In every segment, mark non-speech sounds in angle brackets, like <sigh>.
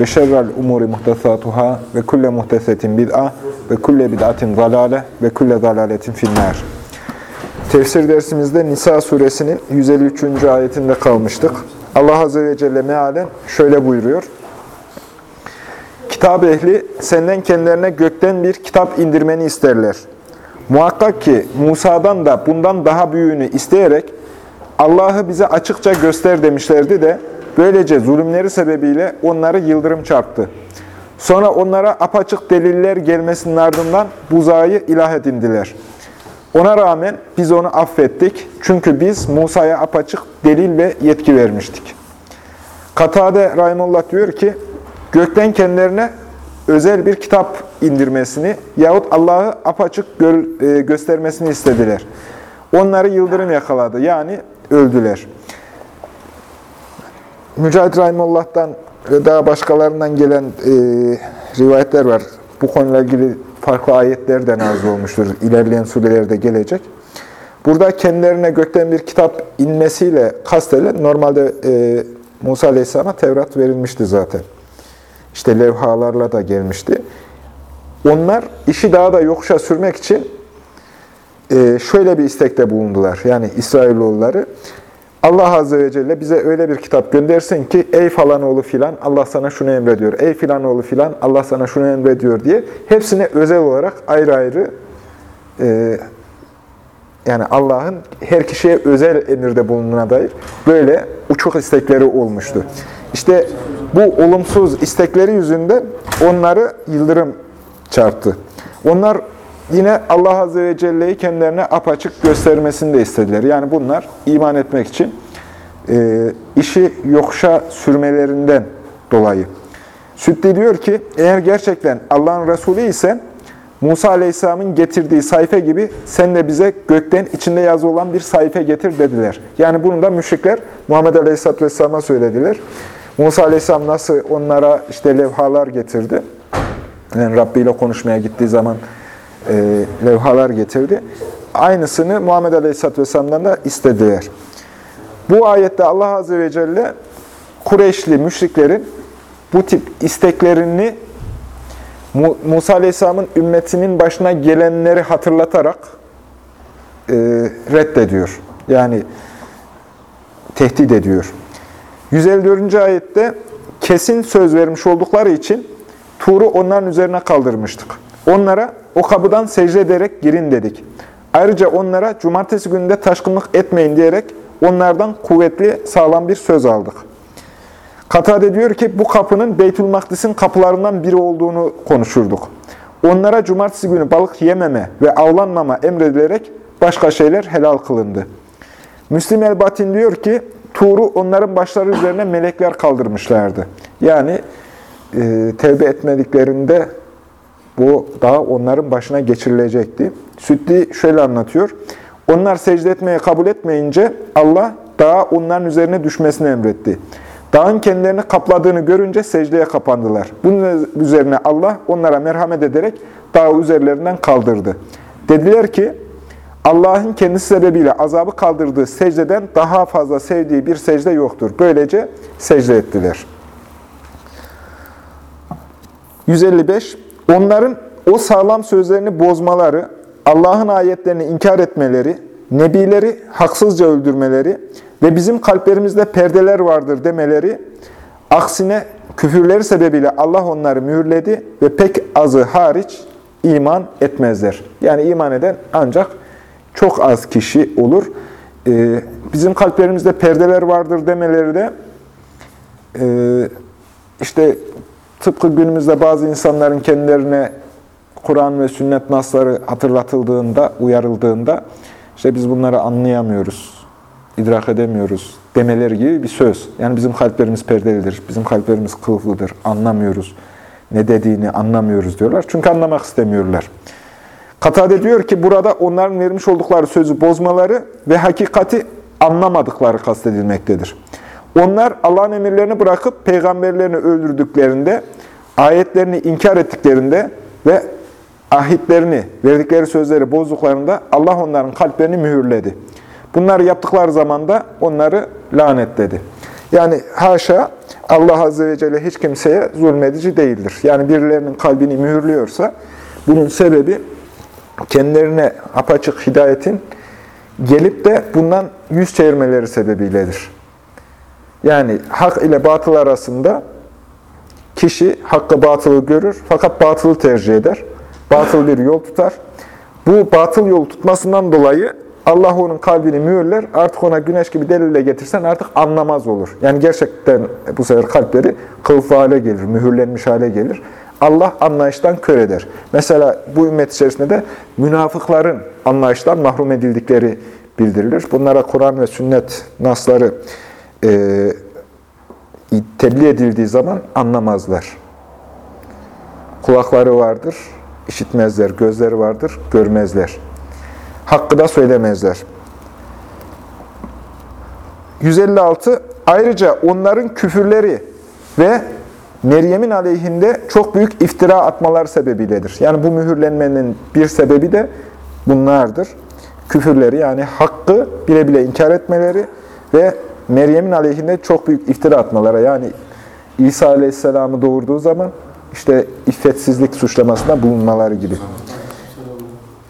ve şerrel umuri muhtesatuhâ ve kulle muhtesetin bid'a ve kulle bid'atin zalâle ve kulle zalâletin finnâr. Tefsir dersimizde Nisa suresinin 153. ayetinde kalmıştık. Allah Azze ve Celle mealen şöyle buyuruyor. Kitap ehli senden kendilerine gökten bir kitap indirmeni isterler. Muhakkak ki Musa'dan da bundan daha büyüğünü isteyerek Allah'ı bize açıkça göster demişlerdi de böylece zulümleri sebebiyle onları yıldırım çarptı. Sonra onlara apaçık deliller gelmesinin ardından buzağıyı ilah edindiler. Ona rağmen biz onu affettik. Çünkü biz Musa'ya apaçık delil ve yetki vermiştik. Katade Rahimullah diyor ki, gökten kendilerine özel bir kitap indirmesini yahut Allah'ı apaçık gö göstermesini istediler. Onları yıldırım yakaladı. Yani öldüler. Mücahit Rahimullah'tan ve daha başkalarından gelen e, rivayetler var. Bu konuyla ilgili farklı ayetler de nazil olmuştur. İlerleyen surelerde gelecek. Burada kendilerine gökten bir kitap inmesiyle kastedilen normalde e, Musa Aleyhisselam'a Tevrat verilmişti zaten. İşte levhalarla da gelmişti. Onlar işi daha da yokuşa sürmek için e, şöyle bir istekte bulundular. Yani İsrailoğulları Allah Azze ve Celle bize öyle bir kitap göndersin ki ey falan oğlu filan Allah sana şunu emrediyor. Ey filan oğlu filan Allah sana şunu emrediyor diye hepsine özel olarak ayrı ayrı e, yani Allah'ın her kişiye özel emirde bulunduğuna dair böyle uçuk istekleri olmuştu. İşte bu olumsuz istekleri yüzünden onları yıldırım çarptı. Onlar yine Allah Azze ve Celle'yi kendilerine apaçık göstermesini de istediler. Yani bunlar iman etmek için e, işi yokuşa sürmelerinden dolayı. Süddi diyor ki, eğer gerçekten Allah'ın Resulü isen Musa Aleyhisselam'ın getirdiği sayfa gibi sen de bize gökten içinde yazı olan bir sayfa getir dediler. Yani bunu da müşrikler Muhammed Aleyhisselatü Vesselam'a söylediler. Musa Aleyhisselam nasıl onlara işte levhalar getirdi. Yani Rabbi ile konuşmaya gittiği zaman e, levhalar getirdi. Aynısını Muhammed Aleyhisselatü Vesselam'dan da istediler. Bu ayette Allah Azze ve Celle Kureyşli müşriklerin bu tip isteklerini Musa Aleyhisselam'ın ümmetinin başına gelenleri hatırlatarak e, reddediyor. Yani tehdit ediyor. 154. ayette kesin söz vermiş oldukları için Tur'u onların üzerine kaldırmıştık. Onlara o kapıdan secde ederek girin dedik. Ayrıca onlara cumartesi gününde taşkınlık etmeyin diyerek onlardan kuvvetli, sağlam bir söz aldık. Katade diyor ki bu kapının Beytül Makdis'in kapılarından biri olduğunu konuşurduk. Onlara cumartesi günü balık yememe ve avlanmama emredilerek başka şeyler helal kılındı. Müslim el-Batin diyor ki Tur'u onların başları üzerine melekler kaldırmışlardı. Yani e, tevbe etmediklerinde bu daha onların başına geçirilecekti. Süddi şöyle anlatıyor. Onlar secde etmeye kabul etmeyince Allah dağa onların üzerine düşmesini emretti. Dağın kendilerini kapladığını görünce secdeye kapandılar. Bunun üzerine Allah onlara merhamet ederek dağı üzerlerinden kaldırdı. Dediler ki, Allah'ın kendisi sebebiyle azabı kaldırdığı secdeden daha fazla sevdiği bir secde yoktur. Böylece secde ettiler. 155. Onların o sağlam sözlerini bozmaları, Allah'ın ayetlerini inkar etmeleri, nebileri haksızca öldürmeleri ve bizim kalplerimizde perdeler vardır demeleri, aksine küfürleri sebebiyle Allah onları mühürledi ve pek azı hariç iman etmezler. Yani iman eden ancak çok az kişi olur. Ee, bizim kalplerimizde perdeler vardır demeleri de e, işte tıpkı günümüzde bazı insanların kendilerine Kur'an ve sünnet nasları hatırlatıldığında, uyarıldığında işte biz bunları anlayamıyoruz, idrak edemiyoruz demeleri gibi bir söz. Yani bizim kalplerimiz perdelidir, bizim kalplerimiz kılıflıdır, anlamıyoruz. Ne dediğini anlamıyoruz diyorlar. Çünkü anlamak istemiyorlar. Katade diyor ki burada onların vermiş oldukları sözü bozmaları ve hakikati anlamadıkları kastedilmektedir. Onlar Allah'ın emirlerini bırakıp peygamberlerini öldürdüklerinde, ayetlerini inkar ettiklerinde ve ahitlerini, verdikleri sözleri bozduklarında Allah onların kalplerini mühürledi. Bunları yaptıkları zaman da onları lanetledi. Yani haşa Allah Azze ve Celle hiç kimseye zulmedici değildir. Yani birilerinin kalbini mühürlüyorsa bunun sebebi kendilerine apaçık hidayetin gelip de bundan yüz çevirmeleri sebebiyledir. Yani hak ile batıl arasında kişi hakkı batılı görür fakat batılı tercih eder. Batıl bir yol tutar. Bu batıl yol tutmasından dolayı Allah onun kalbini mühürler. Artık ona güneş gibi delille getirsen artık anlamaz olur. Yani gerçekten bu sefer kalpleri kılıflı hale gelir, mühürlenmiş hale gelir. Allah anlayıştan kör eder. Mesela bu ümmet içerisinde de münafıkların anlayıştan mahrum edildikleri bildirilir. Bunlara Kur'an ve sünnet nasları e, tebliğ edildiği zaman anlamazlar. Kulakları vardır, işitmezler. Gözleri vardır, görmezler. Hakkı da söylemezler. 156. Ayrıca onların küfürleri ve Meryem'in aleyhinde çok büyük iftira atmalar sebebiyledir. Yani bu mühürlenmenin bir sebebi de bunlardır. Küfürleri yani hakkı bile bile inkar etmeleri ve Meryem'in aleyhinde çok büyük iftira atmalara yani İsa Aleyhisselam'ı doğurduğu zaman işte iffetsizlik suçlamasında bulunmaları gibi.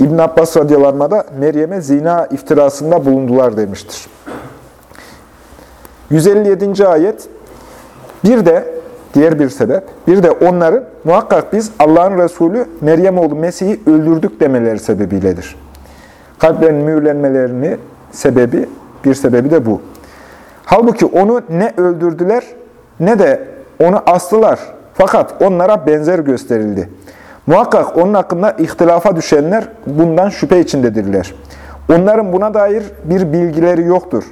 İbn Abbas radıyallahu da Meryem'e zina iftirasında bulundular demiştir. 157. ayet bir de diğer bir sebep bir de onların muhakkak biz Allah'ın Resulü Meryem oğlu Mesih'i öldürdük demeleri sebebiyledir. Kalplerinin mühürlenmelerini sebebi bir sebebi de bu. Halbuki onu ne öldürdüler ne de onu astılar. Fakat onlara benzer gösterildi. Muhakkak onun hakkında ihtilafa düşenler bundan şüphe içindedirler. Onların buna dair bir bilgileri yoktur.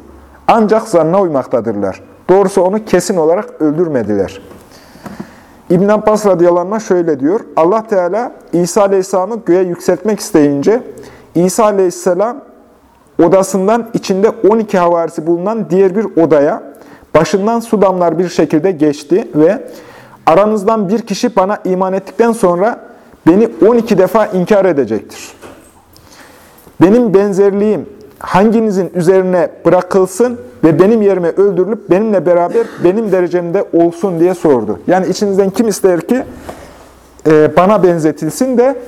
Ancak zanna uymaktadırlar. Doğrusu onu kesin olarak öldürmediler. İbn Abbas radıyallahu şöyle diyor. Allah Teala İsa aleyhisselamı göğe yükseltmek isteyince İsa aleyhisselam odasından içinde 12 havarisi bulunan diğer bir odaya başından su damlar bir şekilde geçti ve aranızdan bir kişi bana iman ettikten sonra beni 12 defa inkar edecektir. Benim benzerliğim hanginizin üzerine bırakılsın ve benim yerime öldürülüp benimle beraber benim derecemde olsun diye sordu. Yani içinizden kim ister ki e, bana benzetilsin de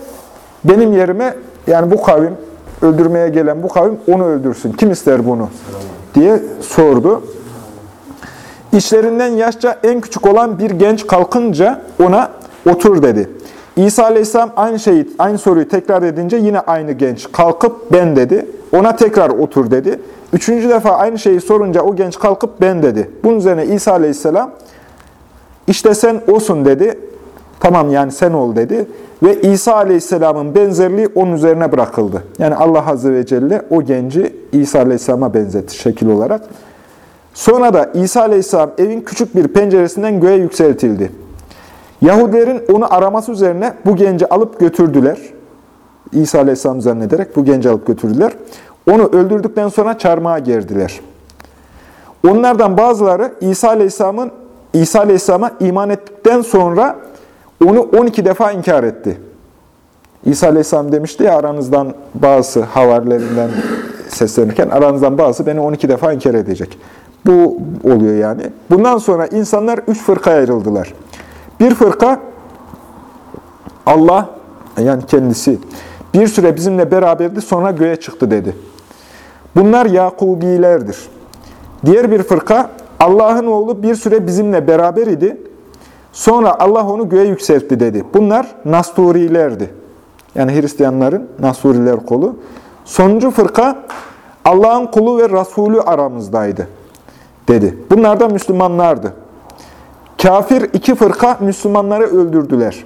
benim yerime yani bu kavim öldürmeye gelen bu kavim onu öldürsün. Kim ister bunu? diye sordu. İçlerinden yaşça en küçük olan bir genç kalkınca ona otur dedi. İsa Aleyhisselam aynı şeyi, aynı soruyu tekrar edince yine aynı genç kalkıp ben dedi. Ona tekrar otur dedi. Üçüncü defa aynı şeyi sorunca o genç kalkıp ben dedi. Bunun üzerine İsa Aleyhisselam işte sen olsun dedi. Tamam yani sen ol dedi. Ve İsa Aleyhisselam'ın benzerliği onun üzerine bırakıldı. Yani Allah Azze ve Celle o genci İsa Aleyhisselam'a benzetti şekil olarak. Sonra da İsa Aleyhisselam evin küçük bir penceresinden göğe yükseltildi. Yahudilerin onu araması üzerine bu genci alıp götürdüler. İsa Aleyhisselam zannederek bu genci alıp götürdüler. Onu öldürdükten sonra çarmıha gerdiler. Onlardan bazıları İsa Aleyhisselam'ın İsa Aleyhisselam'a iman ettikten sonra onu 12 defa inkar etti. İsa Aleyhisselam demişti ya aranızdan bazı havarilerinden seslenirken aranızdan bazı beni 12 defa inkar edecek. Bu oluyor yani. Bundan sonra insanlar üç fırka ayrıldılar. Bir fırka Allah yani kendisi bir süre bizimle beraberdi sonra göğe çıktı dedi. Bunlar Yakubilerdir. Diğer bir fırka Allah'ın oğlu bir süre bizimle beraber idi. Sonra Allah onu göğe yükseltti dedi. Bunlar Nasturilerdi. Yani Hristiyanların Nasturiler kolu. Sonuncu fırka Allah'ın kulu ve Resulü aramızdaydı dedi. Bunlar da Müslümanlardı. Kafir iki fırka Müslümanları öldürdüler.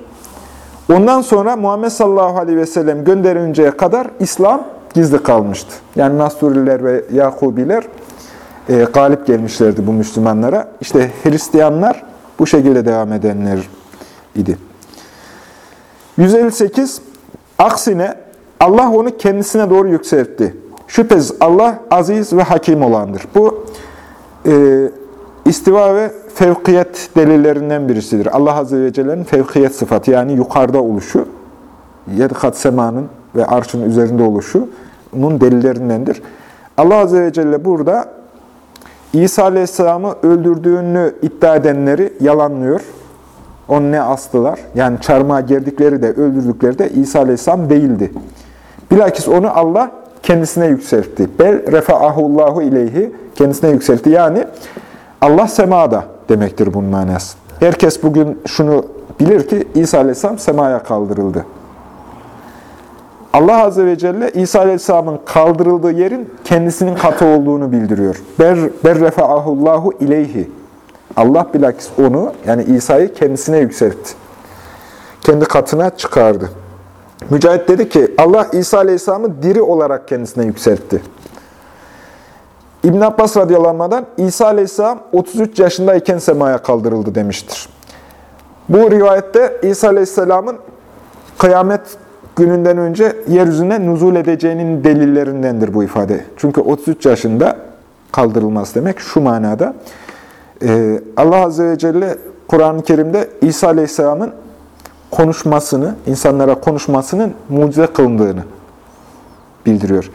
Ondan sonra Muhammed sallallahu aleyhi ve sellem gönderinceye kadar İslam gizli kalmıştı. Yani Nasturiler ve Yakubiler e, galip gelmişlerdi bu Müslümanlara. İşte Hristiyanlar bu şekilde devam edenler idi. 158. Aksine Allah onu kendisine doğru yükseltti. Şüphesiz Allah aziz ve hakim olandır. Bu e, istiva ve fevkiyet delillerinden birisidir. Allah Azze ve Celle'nin fevkiyet sıfatı yani yukarıda oluşu, yedi kat semanın ve arşın üzerinde oluşu bunun delillerindendir. Allah Azze ve Celle burada İsa Aleyhisselam'ı öldürdüğünü iddia edenleri yalanlıyor. Onu ne astılar? Yani çarmıha gerdikleri de öldürdükleri de İsa Aleyhisselam değildi. Bilakis onu Allah kendisine yükseltti. Bel refa'ahullahu ileyhi kendisine yükseltti. Yani Allah semada demektir bunun manası. Herkes bugün şunu bilir ki İsa Aleyhisselam semaya kaldırıldı. Allah Azze ve Celle İsa Aleyhisselam'ın kaldırıldığı yerin kendisinin katı olduğunu bildiriyor. Ber, ber refa'ahullahu ileyhi. Allah bilakis onu yani İsa'yı kendisine yükseltti. Kendi katına çıkardı. Mücahit dedi ki Allah İsa Aleyhisselam'ı diri olarak kendisine yükseltti. İbn Abbas radıyallahu İsa Aleyhisselam 33 yaşındayken semaya kaldırıldı demiştir. Bu rivayette İsa Aleyhisselam'ın kıyamet gününden önce yeryüzüne nuzul edeceğinin delillerindendir bu ifade. Çünkü 33 yaşında kaldırılması demek şu manada. Ee, Allah Azze ve Celle Kur'an-ı Kerim'de İsa Aleyhisselam'ın konuşmasını, insanlara konuşmasının mucize kılındığını bildiriyor.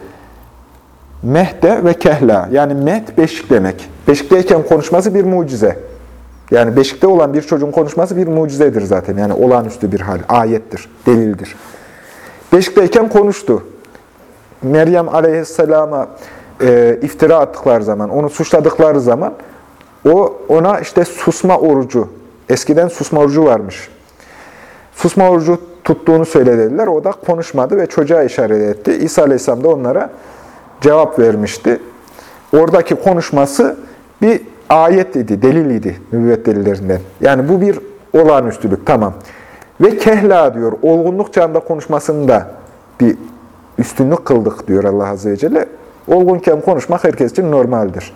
Mehde ve kehla. Yani mehd beşik demek. Beşikteyken konuşması bir mucize. Yani beşikte olan bir çocuğun konuşması bir mucizedir zaten. Yani olağanüstü bir hal, ayettir, delildir. Beşikteyken konuştu. Meryem aleyhisselama e, iftira attıkları zaman, onu suçladıkları zaman o ona işte susma orucu, eskiden susma orucu varmış. Susma orucu tuttuğunu söylediler. O da konuşmadı ve çocuğa işaret etti. İsa aleyhisselam da onlara cevap vermişti. Oradaki konuşması bir ayet idi, delil idi nübüvvet delillerinden. Yani bu bir olağanüstülük, tamam. Ve kehla diyor, olgunluk çağında konuşmasını da bir üstünlük kıldık diyor Allah Azze ve Celle. Olgunken konuşmak herkes için normaldir.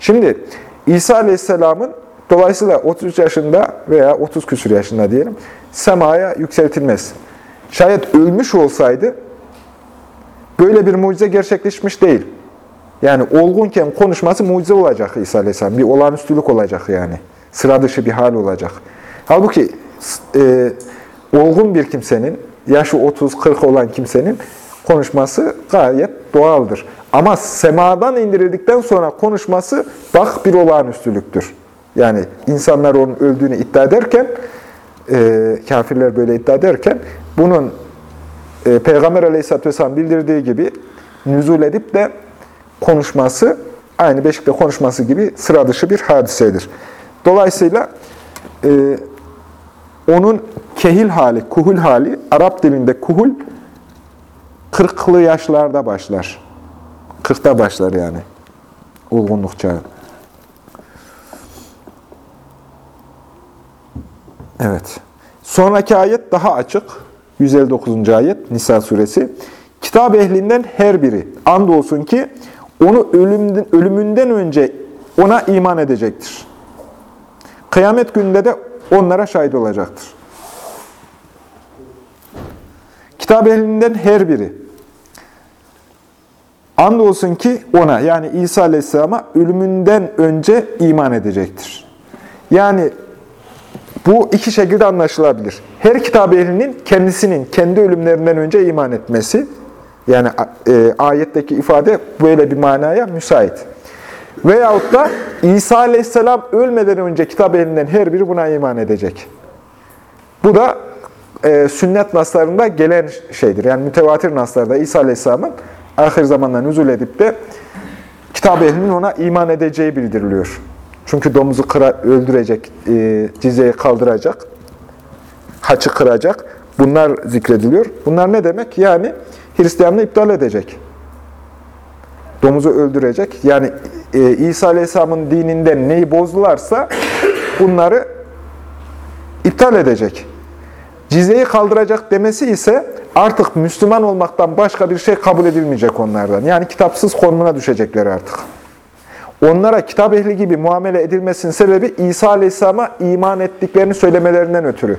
Şimdi İsa Aleyhisselam'ın dolayısıyla 33 yaşında veya 30 küsur yaşında diyelim semaya yükseltilmez. Şayet ölmüş olsaydı böyle bir mucize gerçekleşmiş değil. Yani olgunken konuşması mucize olacak İsa Aleyhisselam. Bir olağanüstülük olacak yani. Sıra dışı bir hal olacak. Halbuki e, olgun bir kimsenin, yaşı 30-40 olan kimsenin konuşması gayet doğaldır. Ama semadan indirildikten sonra konuşması bak bir olağanüstülüktür. Yani insanlar onun öldüğünü iddia ederken, e, kafirler böyle iddia ederken, bunun e, Peygamber aleyhisselatü vesselam bildirdiği gibi nüzul edip de konuşması, aynı beşikte konuşması gibi sıra dışı bir hadisedir. Dolayısıyla e, onun kehil hali, kuhul hali, Arap dilinde kuhul, kırklı yaşlarda başlar. Kırkta başlar yani. Olgunluk çağı. Evet. Sonraki ayet daha açık. 159. ayet Nisa suresi. Kitap ehlinden her biri andolsun ki onu ölümden, ölümünden önce ona iman edecektir. Kıyamet gününde de onlara şahit olacaktır. Kitap ehlinden her biri andolsun ki ona yani İsa Aleyhisselam'a ölümünden önce iman edecektir. Yani bu iki şekilde anlaşılabilir. Her kitap ehlinin kendisinin kendi ölümlerinden önce iman etmesi, yani e, ayetteki ifade böyle bir manaya müsait. Veyahut da İsa Aleyhisselam ölmeden önce kitap elinden her biri buna iman edecek. Bu da e, sünnet naslarında gelen şeydir. Yani mütevatir naslarda İsa Aleyhisselam'ın ahir zamanda nüzul edip de kitap ehlinin ona iman edeceği bildiriliyor. Çünkü domuzu kıra, öldürecek, e, cizeyi kaldıracak, haçı kıracak. Bunlar zikrediliyor. Bunlar ne demek? Yani Hristiyanlığı iptal edecek. Domuzu öldürecek. Yani e, İsa Aleyhisselam'ın dininden neyi bozdularsa bunları iptal edecek. Cizeyi kaldıracak demesi ise artık Müslüman olmaktan başka bir şey kabul edilmeyecek onlardan. Yani kitapsız konumuna düşecekler artık. Onlara kitap ehli gibi muamele edilmesinin sebebi İsa Aleyhisselam'a iman ettiklerini söylemelerinden ötürü.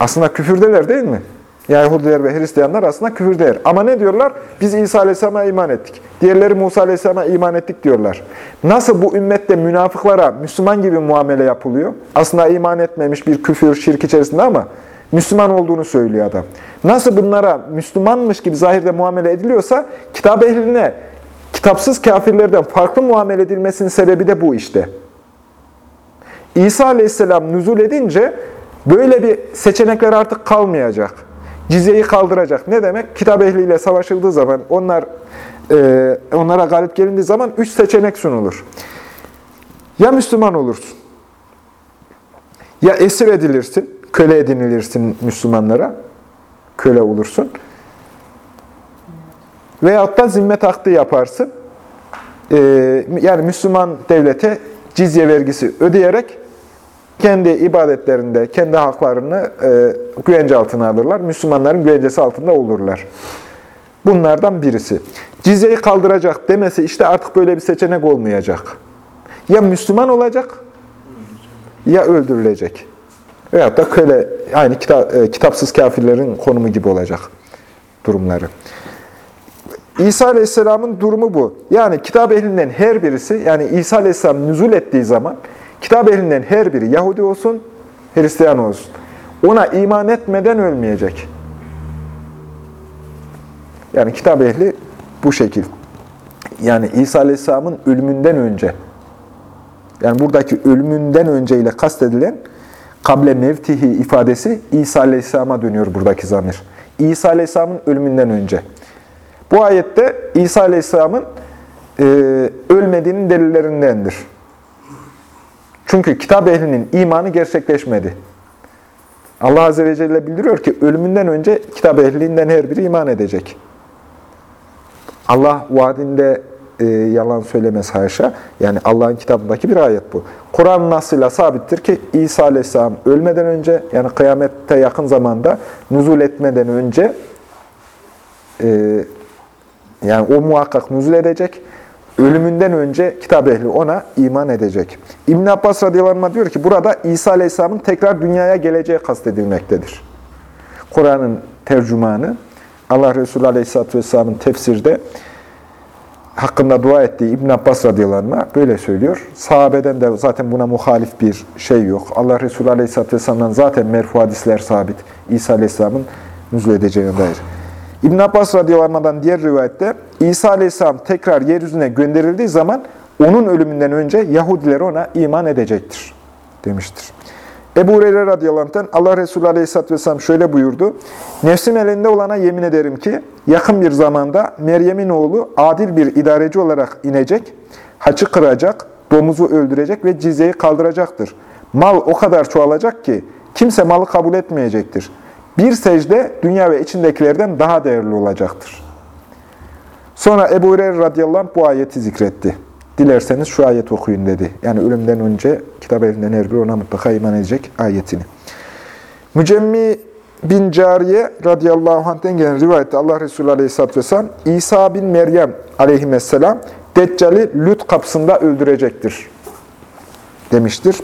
Aslında küfürdeler değil mi? Yahudiler ve Hristiyanlar aslında küfürdeler. Ama ne diyorlar? Biz İsa Aleyhisselam'a iman ettik. Diğerleri Musa Aleyhisselam'a iman ettik diyorlar. Nasıl bu ümmette münafıklara Müslüman gibi muamele yapılıyor? Aslında iman etmemiş bir küfür, şirk içerisinde ama Müslüman olduğunu söylüyor adam. Nasıl bunlara Müslümanmış gibi zahirde muamele ediliyorsa kitap ehline kitapsız kafirlerden farklı muamele edilmesinin sebebi de bu işte. İsa Aleyhisselam nüzul edince böyle bir seçenekler artık kalmayacak. Cizyeyi kaldıracak. Ne demek? Kitap ehliyle savaşıldığı zaman, onlar e, onlara galip gelindiği zaman üç seçenek sunulur. Ya Müslüman olursun, ya esir edilirsin, köle edinilirsin Müslümanlara, köle olursun. Veyahut da zimmet akdı yaparsın. Ee, yani Müslüman devlete cizye vergisi ödeyerek kendi ibadetlerinde, kendi haklarını e, güvence altına alırlar. Müslümanların güvencesi altında olurlar. Bunlardan birisi. Cizyeyi kaldıracak demesi işte artık böyle bir seçenek olmayacak. Ya Müslüman olacak ya öldürülecek. Veyahut da köle, aynı e, kitapsız kafirlerin konumu gibi olacak durumları. İsa Aleyhisselam'ın durumu bu. Yani kitap ehlinden her birisi, yani İsa Aleyhisselam nüzul ettiği zaman, kitap ehlinden her biri Yahudi olsun, Hristiyan olsun. Ona iman etmeden ölmeyecek. Yani kitap ehli bu şekil. Yani İsa Aleyhisselam'ın ölümünden önce, yani buradaki ölümünden önce ile kastedilen kable mevtihi ifadesi İsa Aleyhisselam'a dönüyor buradaki zamir. İsa Aleyhisselam'ın ölümünden önce. Bu ayette İsa Aleyhisselam'ın e, ölmediğinin delillerindendir. Çünkü kitap ehlinin imanı gerçekleşmedi. Allah Azze ve Celle bildiriyor ki ölümünden önce kitap ehlinden her biri iman edecek. Allah vaadinde e, yalan söylemez haşa. Yani Allah'ın kitabındaki bir ayet bu. Kur'an nasıyla sabittir ki İsa Aleyhisselam ölmeden önce yani kıyamette yakın zamanda nuzul etmeden önce e, yani o muhakkak nuzul edecek. Ölümünden önce kitap ehli ona iman edecek. İbn Abbas radıyallahu diyor ki burada İsa Aleyhisselam'ın tekrar dünyaya geleceği kastedilmektedir. Kur'an'ın tercümanı Allah Resulü Aleyhisselatü Vesselam'ın tefsirde hakkında dua ettiği İbn Abbas radıyallahu böyle söylüyor. Sahabeden de zaten buna muhalif bir şey yok. Allah Resulü Aleyhisselatü Vesselam'dan zaten merfu hadisler sabit. İsa Aleyhisselam'ın nüzul edeceğine dair. İbn Abbas radıyallahu diğer rivayette İsa aleyhisselam tekrar yeryüzüne gönderildiği zaman onun ölümünden önce Yahudiler ona iman edecektir demiştir. Ebu Hureyre radıyallahu Allah Resulü aleyhisselatü vesselam şöyle buyurdu. Nefsim elinde olana yemin ederim ki yakın bir zamanda Meryem'in oğlu adil bir idareci olarak inecek, haçı kıracak, domuzu öldürecek ve cizyeyi kaldıracaktır. Mal o kadar çoğalacak ki kimse malı kabul etmeyecektir. Bir secde dünya ve içindekilerden daha değerli olacaktır. Sonra Ebu Hureyre radıyallahu anh bu ayeti zikretti. Dilerseniz şu ayet okuyun dedi. Yani ölümden önce kitap elinden her biri ona mutlaka iman edecek ayetini. Mücemmi bin Cariye radıyallahu anh'ten gelen rivayette Allah Resulü aleyhisselatü vesselam İsa bin Meryem aleyhisselam Deccal'i Lüt kapısında öldürecektir demiştir.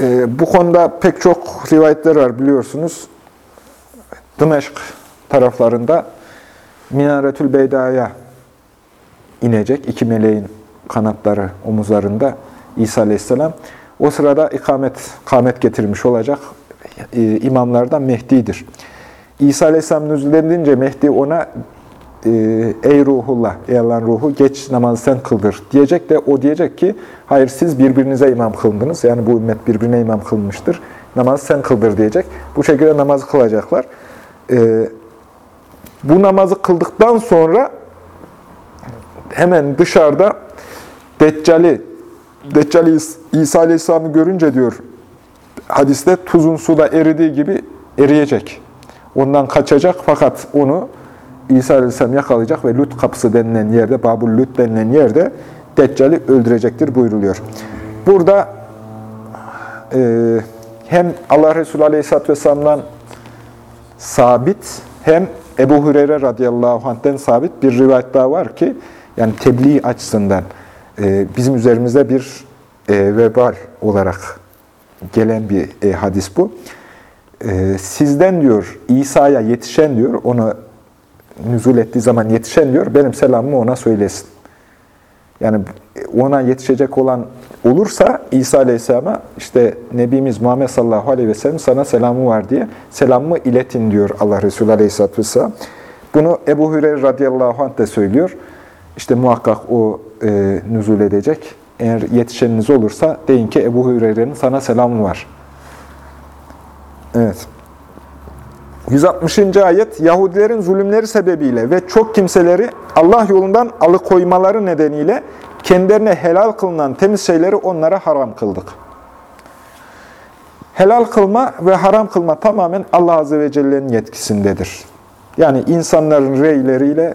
Ee, bu konuda pek çok rivayetler var biliyorsunuz. Dımeşk taraflarında Minaretül Beyda'ya inecek. iki meleğin kanatları omuzlarında İsa Aleyhisselam. O sırada ikamet, kamet getirmiş olacak e, imamlardan Mehdi'dir. İsa Aleyhisselam nüzulendince Mehdi ona e, ey ruhullah, ey Allah'ın ruhu geç namazı sen kıldır diyecek de o diyecek ki hayır siz birbirinize imam kıldınız. Yani bu ümmet birbirine imam kılmıştır. Namazı sen kıldır diyecek. Bu şekilde namazı kılacaklar. E, bu namazı kıldıktan sonra hemen dışarıda Deccali, Deccali İsa Aleyhisselam'ı görünce diyor hadiste tuzun suda eridiği gibi eriyecek. Ondan kaçacak fakat onu İsa Aleyhisselam yakalayacak ve Lut kapısı denilen yerde, Babul Lut denilen yerde Deccal'i öldürecektir buyruluyor. Burada e, hem Allah Resulü Aleyhisselatü Vesselam'dan sabit hem Ebu Hureyre radıyallahu anh'ten sabit bir rivayet daha var ki yani tebliğ açısından e, bizim üzerimizde bir e, vebal olarak gelen bir e, hadis bu. E, sizden diyor İsa'ya yetişen diyor onu nüzul ettiği zaman yetişen diyor benim selamımı ona söylesin. Yani ona yetişecek olan olursa İsa Aleyhisselam'a işte Nebimiz Muhammed sallallahu aleyhi ve sellem sana selamı var diye selamımı iletin diyor Allah Resulü Aleyhisselatü Vesselam. Bunu Ebu Hüreyre radıyallahu anh de söylüyor. İşte muhakkak o e, nüzul edecek. Eğer yetişeniniz olursa deyin ki Ebu Hüreyre'nin sana selamı var. Evet. 160. ayet Yahudilerin zulümleri sebebiyle ve çok kimseleri Allah yolundan alıkoymaları nedeniyle kendilerine helal kılınan temiz şeyleri onlara haram kıldık. Helal kılma ve haram kılma tamamen Allah Azze ve Celle'nin yetkisindedir. Yani insanların reyleriyle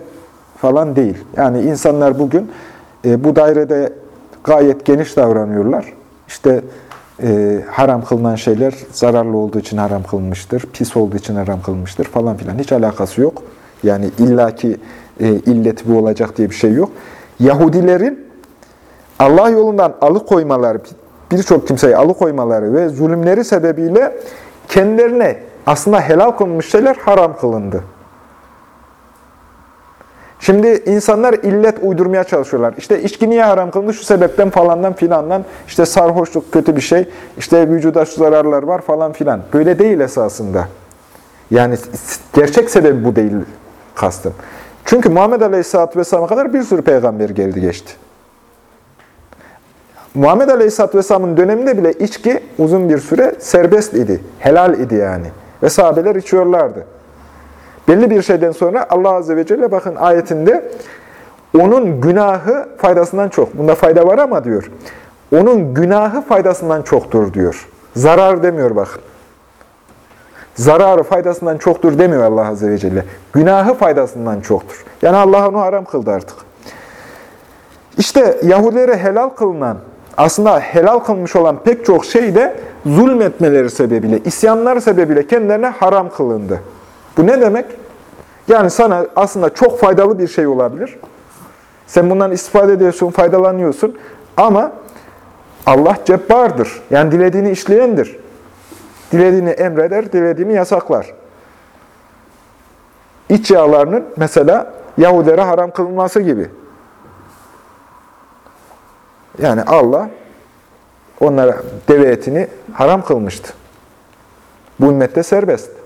falan değil. Yani insanlar bugün e, bu dairede gayet geniş davranıyorlar. İşte e, haram kılınan şeyler zararlı olduğu için haram kılmıştır, pis olduğu için haram kılmıştır falan filan. Hiç alakası yok. Yani illaki e, illeti bu olacak diye bir şey yok. Yahudilerin Allah yolundan alıkoymaları, birçok kimseyi alıkoymaları ve zulümleri sebebiyle kendilerine aslında helal kılınmış şeyler haram kılındı. Şimdi insanlar illet uydurmaya çalışıyorlar. İşte içki niye haram kılındı? Şu sebepten falandan filandan. İşte sarhoşluk kötü bir şey. İşte vücuda şu zararlar var falan filan. Böyle değil esasında. Yani gerçek sebebi bu değil kastım. Çünkü Muhammed Aleyhisselatü Vesselam'a kadar bir sürü peygamber geldi geçti. Muhammed Aleyhisselatü Vesselam'ın döneminde bile içki uzun bir süre serbest idi. Helal idi yani. Ve sahabeler içiyorlardı. Belli bir şeyden sonra Allah Azze ve Celle bakın ayetinde onun günahı faydasından çok. Bunda fayda var ama diyor. Onun günahı faydasından çoktur diyor. Zarar demiyor bakın. Zararı faydasından çoktur demiyor Allah Azze ve Celle. Günahı faydasından çoktur. Yani Allah onu haram kıldı artık. İşte Yahudilere helal kılınan, aslında helal kılmış olan pek çok şey de zulmetmeleri sebebiyle, isyanları sebebiyle kendilerine haram kılındı. Bu ne demek? Yani sana aslında çok faydalı bir şey olabilir. Sen bundan istifade ediyorsun, faydalanıyorsun. Ama Allah cebbardır. Yani dilediğini işleyendir. Dilediğini emreder, dilediğini yasaklar. İç yağlarının mesela Yahudilere haram kılınması gibi. Yani Allah onlara deve etini haram kılmıştı. Bu ümmette serbest.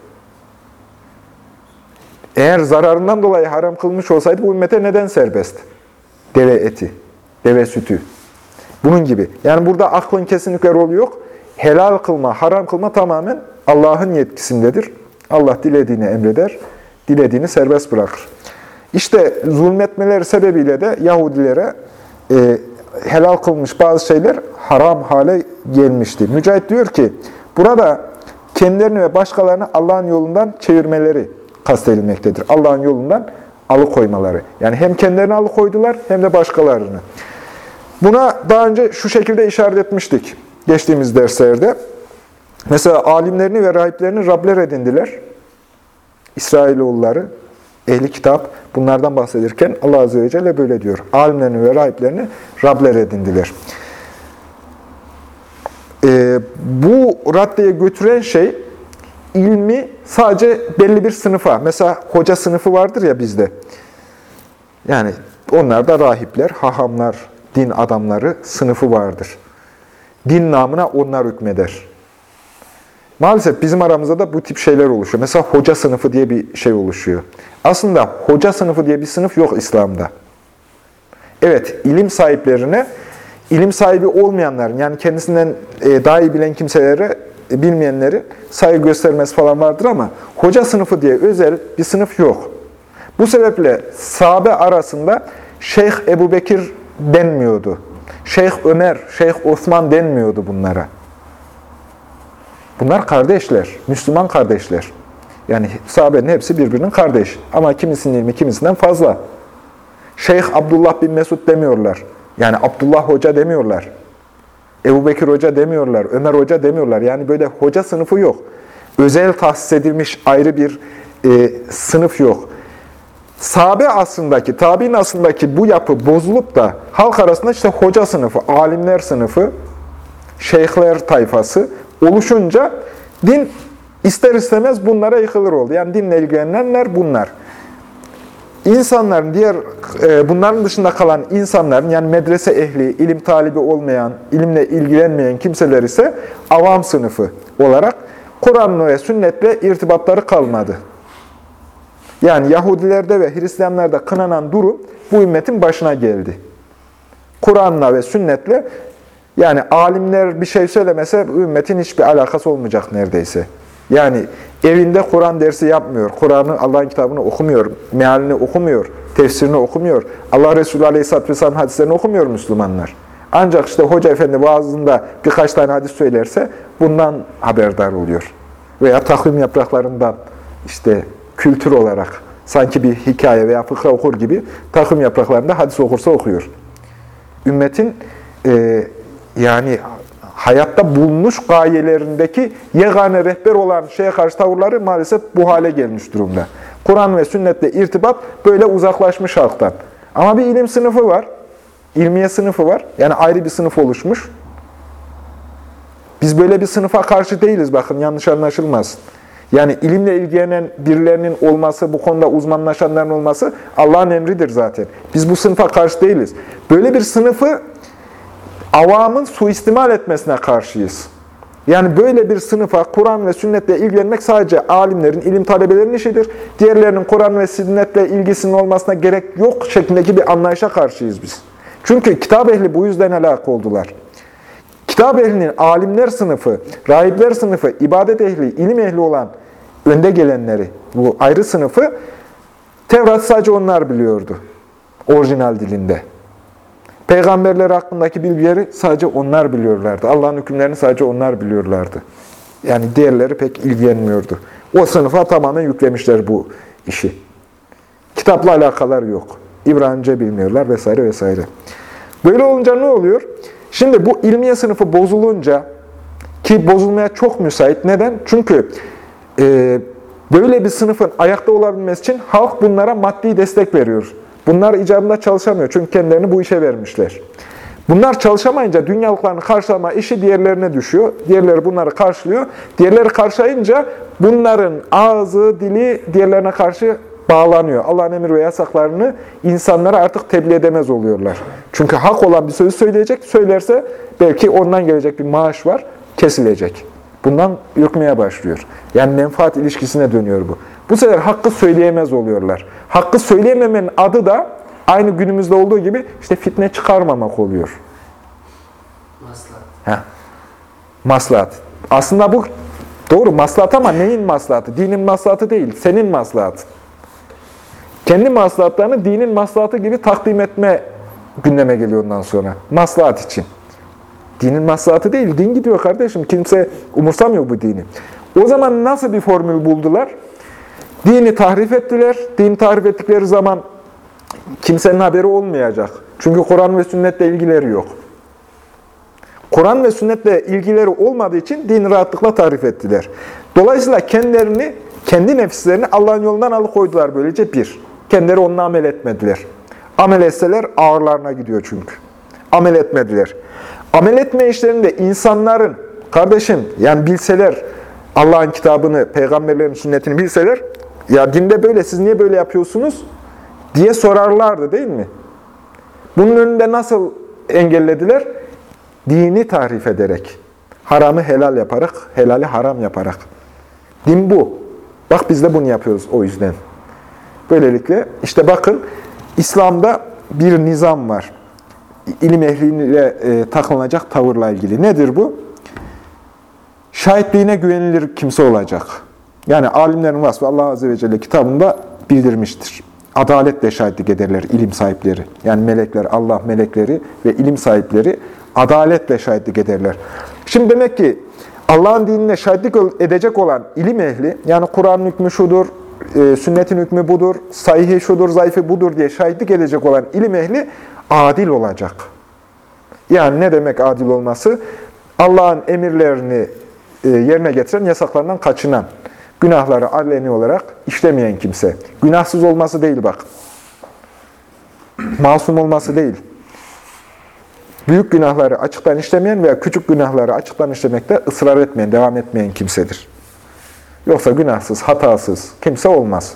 Eğer zararından dolayı haram kılmış olsaydı bu ümmete neden serbest? Deve eti, deve sütü. Bunun gibi. Yani burada aklın kesinlikle rolü yok. Helal kılma, haram kılma tamamen Allah'ın yetkisindedir. Allah dilediğini emreder, dilediğini serbest bırakır. İşte zulmetmeleri sebebiyle de Yahudilere e, helal kılmış bazı şeyler haram hale gelmişti. Mücahit diyor ki, burada kendilerini ve başkalarını Allah'ın yolundan çevirmeleri kastedilmektedir. Allah'ın yolundan alıkoymaları. Yani hem kendilerini alıkoydular hem de başkalarını. Buna daha önce şu şekilde işaret etmiştik geçtiğimiz derslerde. Mesela alimlerini ve rahiplerini Rabler edindiler. İsrailoğulları, ehli kitap bunlardan bahsedirken Allah Azze ve Celle böyle diyor. Alimlerini ve rahiplerini Rabler edindiler. Ee, bu raddeye götüren şey ilmi sadece belli bir sınıfa, mesela hoca sınıfı vardır ya bizde. Yani onlar da rahipler, hahamlar, din adamları sınıfı vardır. Din namına onlar hükmeder. Maalesef bizim aramızda da bu tip şeyler oluşuyor. Mesela hoca sınıfı diye bir şey oluşuyor. Aslında hoca sınıfı diye bir sınıf yok İslam'da. Evet, ilim sahiplerine, ilim sahibi olmayanların, yani kendisinden e, daha iyi bilen kimselere bilmeyenleri saygı göstermesi falan vardır ama hoca sınıfı diye özel bir sınıf yok. Bu sebeple sahabe arasında Şeyh Ebu Bekir denmiyordu. Şeyh Ömer, Şeyh Osman denmiyordu bunlara. Bunlar kardeşler, Müslüman kardeşler. Yani sahabenin hepsi birbirinin kardeş. Ama kimisinin ilmi kimisinden fazla. Şeyh Abdullah bin Mesud demiyorlar. Yani Abdullah Hoca demiyorlar. Ebu Bekir Hoca demiyorlar, Ömer Hoca demiyorlar. Yani böyle hoca sınıfı yok. özel tahsis edilmiş ayrı bir e, sınıf yok. Sahabe aslındaki, tabi'in aslındaki bu yapı bozulup da halk arasında işte hoca sınıfı, alimler sınıfı, şeyhler tayfası oluşunca din ister istemez bunlara yıkılır oldu. Yani dinle ilgilenenler bunlar. İnsanların diğer, e, bunların dışında kalan insanların yani medrese ehli, ilim talibi olmayan, ilimle ilgilenmeyen kimseler ise avam sınıfı olarak Kur'an ve sünnetle irtibatları kalmadı. Yani Yahudilerde ve Hristiyanlarda kınanan durum bu ümmetin başına geldi. Kur'an'la ve sünnetle yani alimler bir şey söylemese ümmetin hiçbir alakası olmayacak neredeyse. Yani evinde Kur'an dersi yapmıyor, Kur'an'ı Allah'ın kitabını okumuyor, mealini okumuyor, tefsirini okumuyor. Allah Resulü Aleyhisselatü Vesselam hadislerini okumuyor Müslümanlar. Ancak işte hoca efendi vaazında birkaç tane hadis söylerse bundan haberdar oluyor. Veya takvim yapraklarından işte kültür olarak sanki bir hikaye veya fıkra okur gibi takvim yapraklarında hadis okursa okuyor. Ümmetin e, yani hayatta bulmuş gayelerindeki yegane rehber olan şeye karşı tavırları maalesef bu hale gelmiş durumda. Kur'an ve sünnetle irtibat böyle uzaklaşmış halktan. Ama bir ilim sınıfı var. ilmiye sınıfı var. Yani ayrı bir sınıf oluşmuş. Biz böyle bir sınıfa karşı değiliz bakın yanlış anlaşılmasın. Yani ilimle ilgilenen birilerinin olması, bu konuda uzmanlaşanların olması Allah'ın emridir zaten. Biz bu sınıfa karşı değiliz. Böyle bir sınıfı avamın suistimal etmesine karşıyız. Yani böyle bir sınıfa Kur'an ve sünnetle ilgilenmek sadece alimlerin, ilim talebelerinin işidir. Diğerlerinin Kur'an ve sünnetle ilgisinin olmasına gerek yok şeklindeki bir anlayışa karşıyız biz. Çünkü kitap ehli bu yüzden helak oldular. Kitap ehlinin alimler sınıfı, rahipler sınıfı, ibadet ehli, ilim ehli olan önde gelenleri, bu ayrı sınıfı Tevrat sadece onlar biliyordu. Orijinal dilinde. Peygamberler hakkındaki bilgileri sadece onlar biliyorlardı. Allah'ın hükümlerini sadece onlar biliyorlardı. Yani diğerleri pek ilgilenmiyordu. O sınıfa tamamen yüklemişler bu işi. Kitapla alakalar yok. İbranice bilmiyorlar vesaire vesaire. Böyle olunca ne oluyor? Şimdi bu ilmiye sınıfı bozulunca ki bozulmaya çok müsait. Neden? Çünkü e, böyle bir sınıfın ayakta olabilmesi için halk bunlara maddi destek veriyor. Bunlar icabında çalışamıyor çünkü kendilerini bu işe vermişler. Bunlar çalışamayınca dünyalıklarını karşılama işi diğerlerine düşüyor. Diğerleri bunları karşılıyor. Diğerleri karşılayınca bunların ağzı, dili diğerlerine karşı bağlanıyor. Allah'ın emir ve yasaklarını insanlara artık tebliğ edemez oluyorlar. Çünkü hak olan bir sözü söyleyecek. Söylerse belki ondan gelecek bir maaş var, kesilecek. Bundan ürkmeye başlıyor. Yani menfaat ilişkisine dönüyor bu. Bu sefer hakkı söyleyemez oluyorlar. Hakkı söyleyememenin adı da aynı günümüzde olduğu gibi işte fitne çıkarmamak oluyor. Maslahat. Heh. Maslahat. Aslında bu doğru maslahat ama neyin maslahatı? Dinin maslahatı değil, senin maslahatın. Kendi maslahatlarını dinin maslahatı gibi takdim etme gündeme geliyor ondan sonra. Maslahat için. Dinin maslahatı değil, din gidiyor kardeşim. Kimse umursamıyor bu dini. O zaman nasıl bir formül buldular? Dini tahrif ettiler. Din tahrif ettikleri zaman kimsenin haberi olmayacak. Çünkü Kur'an ve sünnetle ilgileri yok. Kur'an ve sünnetle ilgileri olmadığı için dini rahatlıkla tarif ettiler. Dolayısıyla kendilerini, kendi nefislerini Allah'ın yolundan alıkoydular böylece bir. Kendileri onunla amel etmediler. Amel etseler ağırlarına gidiyor çünkü. Amel etmediler. Amel etme işlerinde insanların, kardeşim yani bilseler, Allah'ın kitabını, peygamberlerin sünnetini bilseler, ya dinde böyle, siz niye böyle yapıyorsunuz diye sorarlardı değil mi? Bunun önünde nasıl engellediler? Dini tahrif ederek, haramı helal yaparak, helali haram yaparak. Din bu. Bak biz de bunu yapıyoruz o yüzden. Böylelikle işte bakın İslam'da bir nizam var. İlim ehliyle e, takılacak tavırla ilgili. Nedir bu? Şahitliğine güvenilir kimse olacak. Yani alimlerin vasfı Allah Azze ve Celle kitabında bildirmiştir. Adaletle şahitlik ederler ilim sahipleri. Yani melekler, Allah melekleri ve ilim sahipleri adaletle şahitlik ederler. Şimdi demek ki Allah'ın dinine şahitlik edecek olan ilim ehli, yani Kur'an'ın hükmü şudur, e, sünnetin hükmü budur, sahihi şudur, zayıfı budur diye şahitlik edecek olan ilim ehli adil olacak. Yani ne demek adil olması? Allah'ın emirlerini e, yerine getiren, yasaklarından kaçınan, günahları aleni olarak işlemeyen kimse. Günahsız olması değil bak. Masum olması değil. Büyük günahları açıktan işlemeyen veya küçük günahları açıktan işlemekte ısrar etmeyen, devam etmeyen kimsedir. Yoksa günahsız, hatasız kimse olmaz.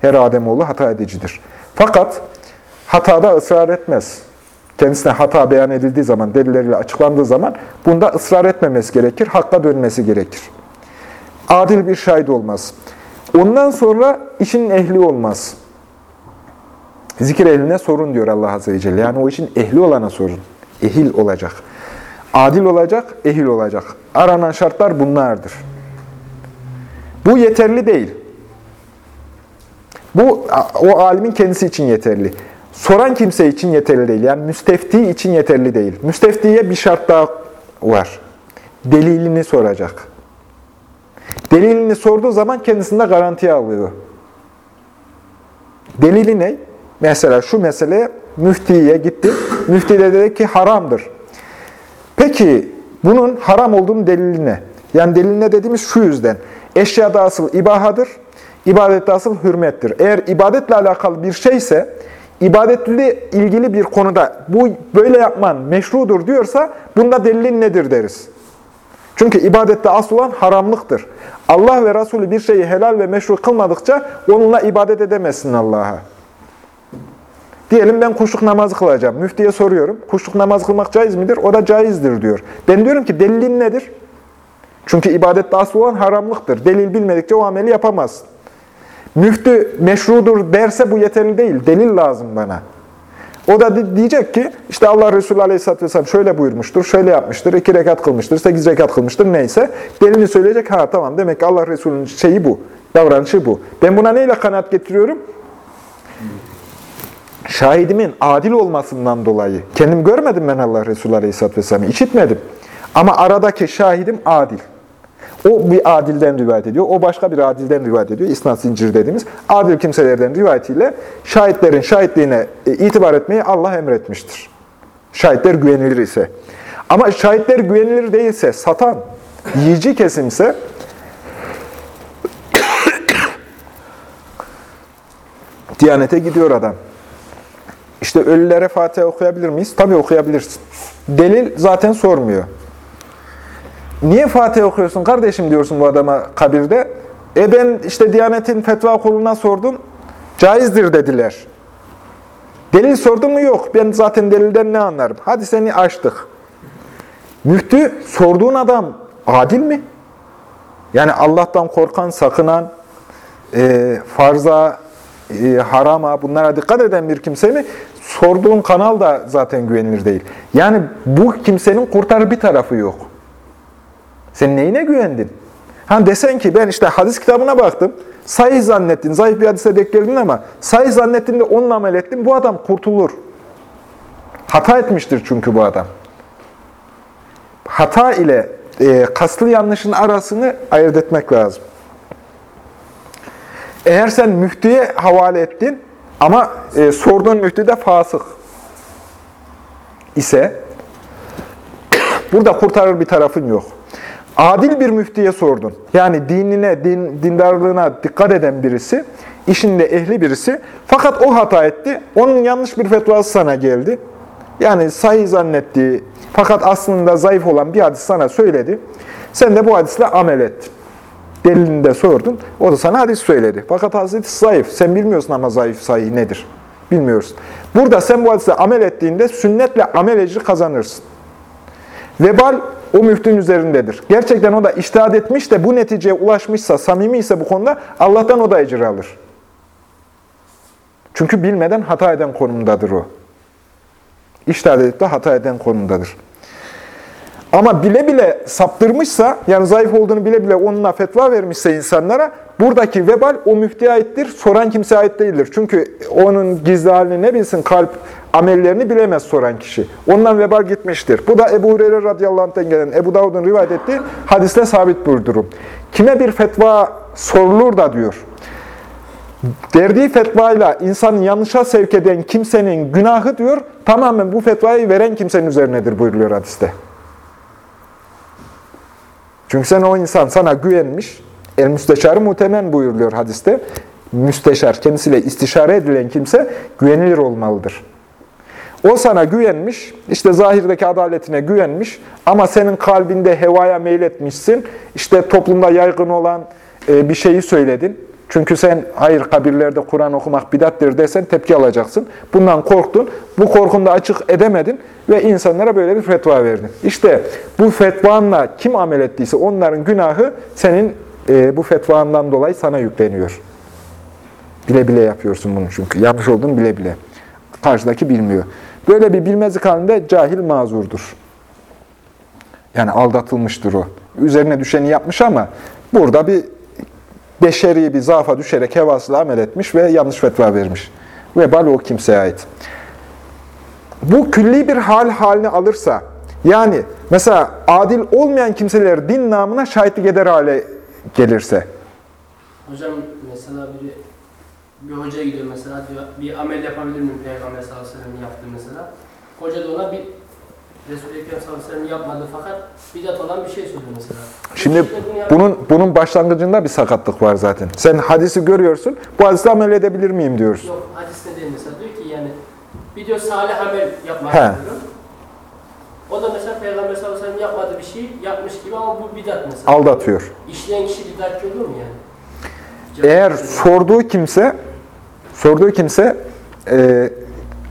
Her Ademoğlu hata edicidir. Fakat hatada ısrar etmez. Kendisine hata beyan edildiği zaman, delilleriyle açıklandığı zaman bunda ısrar etmemesi gerekir, hakka dönmesi gerekir. Adil bir şahit olmaz. Ondan sonra işin ehli olmaz. Zikir ehline sorun diyor Allah Azze ve Celle. Yani o işin ehli olana sorun. Ehil olacak. Adil olacak, ehil olacak. Aranan şartlar bunlardır. Bu yeterli değil. Bu o alimin kendisi için yeterli. Soran kimse için yeterli değil. Yani müstefti için yeterli değil. Müsteftiye bir şart daha var. Delilini soracak. Delilini sorduğu zaman kendisinde garantiye alıyor. Delili ne? Mesela şu meseleye müftiye gitti. Müfti de dedi ki haramdır. Peki bunun haram olduğunu delili ne? Yani delili ne dediğimiz şu yüzden. Eşyada asıl ibahadır, ibadette asıl hürmettir. Eğer ibadetle alakalı bir şeyse, ibadetle ilgili bir konuda bu böyle yapman meşrudur diyorsa bunda delilin nedir deriz. Çünkü ibadette asıl olan haramlıktır. Allah ve Resulü bir şeyi helal ve meşru kılmadıkça onunla ibadet edemezsin Allah'a. Diyelim ben kuşluk namazı kılacağım. Müftiye soruyorum. Kuşluk namazı kılmak caiz midir? O da caizdir diyor. Ben diyorum ki delilin nedir? Çünkü ibadette asıl olan haramlıktır. Delil bilmedikçe o ameli yapamazsın. Müftü meşrudur derse bu yeterli değil. Delil lazım bana. O da diyecek ki işte Allah Resulü Aleyhisselatü Vesselam şöyle buyurmuştur, şöyle yapmıştır, iki rekat kılmıştır, sekiz rekat kılmıştır neyse. Delini söyleyecek, ha tamam demek ki Allah Resulü'nün şeyi bu, davranışı bu. Ben buna neyle kanaat getiriyorum? Şahidimin adil olmasından dolayı. Kendim görmedim ben Allah Resulü Aleyhisselatü Vesselam'ı, işitmedim. Ama aradaki şahidim adil. O bir adilden rivayet ediyor, o başka bir adilden rivayet ediyor. İsnat zinciri dediğimiz adil kimselerden rivayetiyle şahitlerin şahitliğine e, itibar etmeyi Allah emretmiştir. Şahitler güvenilir ise. Ama şahitler güvenilir değilse, satan, yiyici kesimse <coughs> Diyanete gidiyor adam. İşte ölülere Fatiha okuyabilir miyiz? Tabii okuyabilirsin. Delil zaten sormuyor. Niye Fatiha okuyorsun kardeşim diyorsun bu adama kabirde. E ben işte Diyanet'in fetva kuruluna sordum. Caizdir dediler. Delil sordum mu? Yok. Ben zaten delilden ne anlarım? Hadi seni açtık. Müftü sorduğun adam adil mi? Yani Allah'tan korkan, sakınan, e, farza, e, harama, bunlara dikkat eden bir kimse mi? Sorduğun kanal da zaten güvenilir değil. Yani bu kimsenin kurtarı bir tarafı yok. Sen neyine güvendin? Ha desen ki ben işte hadis kitabına baktım, sahih zannettin, zayıf bir hadise denk geldin ama sahih zannettin de onunla amel ettin, bu adam kurtulur. Hata etmiştir çünkü bu adam. Hata ile e, kaslı yanlışın arasını ayırt etmek lazım. Eğer sen müftüye havale ettin ama e, sorduğun müftü de fasık ise <coughs> burada kurtarır bir tarafın yok. Adil bir müftiye sordun. Yani dinine, din, dindarlığına dikkat eden birisi, işinde ehli birisi. Fakat o hata etti. Onun yanlış bir fetvası sana geldi. Yani sahih zannettiği fakat aslında zayıf olan bir hadis sana söyledi. Sen de bu hadisle amel ettin. Delilini de sordun. O da sana hadis söyledi. Fakat hadis zayıf. Sen bilmiyorsun ama zayıf sahih nedir. Bilmiyorsun. Burada sen bu hadisle amel ettiğinde sünnetle amel kazanırsın. Vebal o müftünün üzerindedir. Gerçekten o da iştihad etmiş de bu neticeye ulaşmışsa, samimi ise bu konuda Allah'tan o da ecir alır. Çünkü bilmeden hata eden konumundadır o. İştihad edip de hata eden konumundadır. Ama bile bile saptırmışsa, yani zayıf olduğunu bile bile onunla fetva vermişse insanlara, buradaki vebal o müftiye aittir, soran kimseye ait değildir. Çünkü onun gizli halini ne bilsin, kalp amellerini bilemez soran kişi. Ondan vebal gitmiştir. Bu da Ebu Hureyre radıyallahu anh'tan gelen Ebu Davud'un rivayet ettiği hadiste sabit bir durum. Kime bir fetva sorulur da diyor, verdiği fetvayla insanın yanlışa sevk eden kimsenin günahı diyor, tamamen bu fetvayı veren kimsenin üzerinedir buyuruluyor hadiste. Çünkü sen o insan sana güvenmiş, el müsteşarı mutemen buyuruluyor hadiste. Müsteşar, kendisiyle istişare edilen kimse güvenilir olmalıdır. O sana güvenmiş, işte zahirdeki adaletine güvenmiş ama senin kalbinde hevaya meyletmişsin. İşte toplumda yaygın olan e, bir şeyi söyledin. Çünkü sen hayır kabirlerde Kur'an okumak bidattir desen tepki alacaksın. Bundan korktun. Bu korkunu açık edemedin ve insanlara böyle bir fetva verdin. İşte bu fetvanla kim amel ettiyse onların günahı senin e, bu fetvandan dolayı sana yükleniyor. Bile bile yapıyorsun bunu çünkü. Yanlış olduğunu bile bile. Karşıdaki bilmiyor. Böyle bir bilmezlik halinde cahil mazurdur. Yani aldatılmıştır o. Üzerine düşeni yapmış ama burada bir beşeri bir zaafa düşerek hevasıyla amel etmiş ve yanlış fetva vermiş. Vebal o kimseye ait. Bu külli bir hal haline alırsa, yani mesela adil olmayan kimseler din namına şahitlik eder hale gelirse, Hocam mesela biri bir hoca gidiyor mesela diyor bir amel yapabilir miyim Peygamber sallallahu aleyhi ve sellem'in yaptığı mesela. Hoca da ona bir Resul-i Ekrem sallallahu aleyhi ve sellem yapmadı fakat bidat olan bir şey söylüyor mesela. Şimdi bunun bunun başlangıcında bir sakatlık var zaten. Sen hadisi görüyorsun, bu hadiste amel edebilir miyim diyorsun. Yok hadiste değil mesela diyor ki yani bir diyor salih amel yapmak istiyorum. O da mesela Peygamber sallallahu aleyhi ve sellem yapmadığı bir şey yapmış gibi ama bu bidat mesela. Aldatıyor. İşleyen kişi bidatçı olur mu yani? Eğer sorduğu kimse, sorduğu kimse e,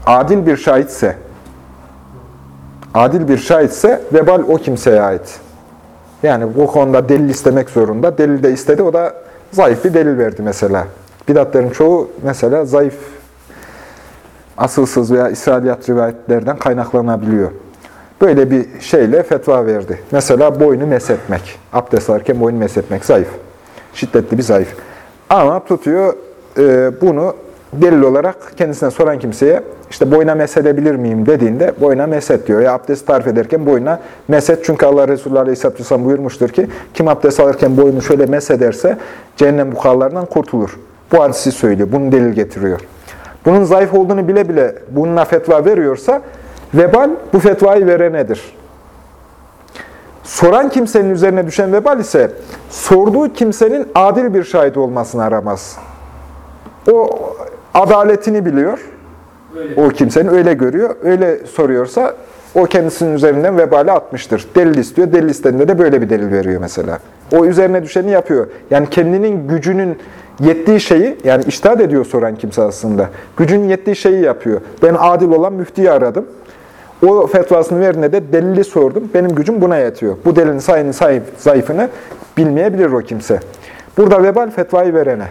adil bir şahitse, adil bir şahitse vebal o kimseye ait. Yani bu konuda delil istemek zorunda. Delil de istedi, o da zayıf bir delil verdi mesela. Bidatların çoğu mesela zayıf, asılsız veya İsrailiyat rivayetlerden kaynaklanabiliyor. Böyle bir şeyle fetva verdi. Mesela boynu mesetmek. Abdest alırken boynu mesetmek zayıf. Şiddetli bir zayıf. Ama tutuyor e, bunu delil olarak kendisine soran kimseye işte boyuna mesedebilir miyim dediğinde boyuna meset diyor. Ya abdest tarif ederken boyuna meset çünkü Allah Resulü Aleyhisselatü Vesselam buyurmuştur ki kim abdest alırken boynu şöyle mesederse cehennem bukallarından kurtulur. Bu hadisi söylüyor. Bunu delil getiriyor. Bunun zayıf olduğunu bile bile bununla fetva veriyorsa vebal bu fetvayı verenedir. Soran kimsenin üzerine düşen vebal ise sorduğu kimsenin adil bir şahit olmasını aramaz. O adaletini biliyor. Böyle. O kimsenin öyle görüyor. Öyle soruyorsa o kendisinin üzerinden vebali atmıştır. Delil istiyor. Delil istediğinde de böyle bir delil veriyor mesela. O üzerine düşeni yapıyor. Yani kendinin gücünün yettiği şeyi, yani iştahat ediyor soran kimse aslında. Gücünün yettiği şeyi yapıyor. Ben adil olan müftiyi aradım. O fetvasını verdiğinde de delili sordum. Benim gücüm buna yetiyor. Bu delilin sayını, sahip, zayıfını bilmeyebilir o kimse. Burada vebal fetvayı verene.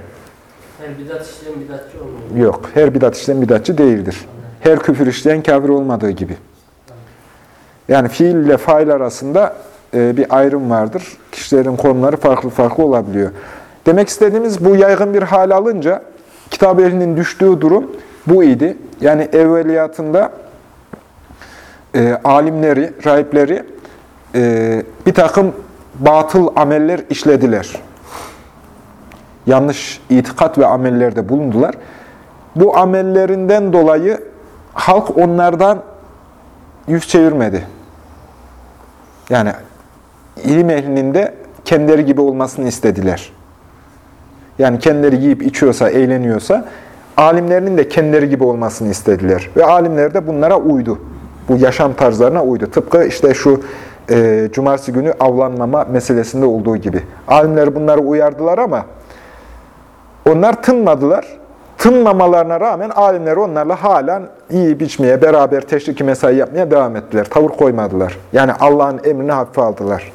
Her bidat işleyen bidatçı olmuyor. Yok. Her bidat işleyen bidatçı değildir. Her küfür işleyen kafir olmadığı gibi. Yani fiil ile fail arasında e, bir ayrım vardır. Kişilerin konumları farklı farklı olabiliyor. Demek istediğimiz bu yaygın bir hal alınca kitap ehlinin düştüğü durum bu idi. Yani evveliyatında e, alimleri, rahipleri e, bir takım batıl ameller işlediler. Yanlış itikat ve amellerde bulundular. Bu amellerinden dolayı halk onlardan yüz çevirmedi. Yani ilim ehlinin de kendileri gibi olmasını istediler. Yani kendileri yiyip içiyorsa, eğleniyorsa, alimlerinin de kendileri gibi olmasını istediler. Ve alimler de bunlara uydu. Bu yaşam tarzlarına uydu. Tıpkı işte şu e, cumartesi günü avlanmama meselesinde olduğu gibi. Alimler bunları uyardılar ama onlar tınmadılar. Tınmamalarına rağmen alimler onlarla halen iyi biçmeye, beraber teşriki mesai yapmaya devam ettiler. Tavır koymadılar. Yani Allah'ın emrini hafife aldılar.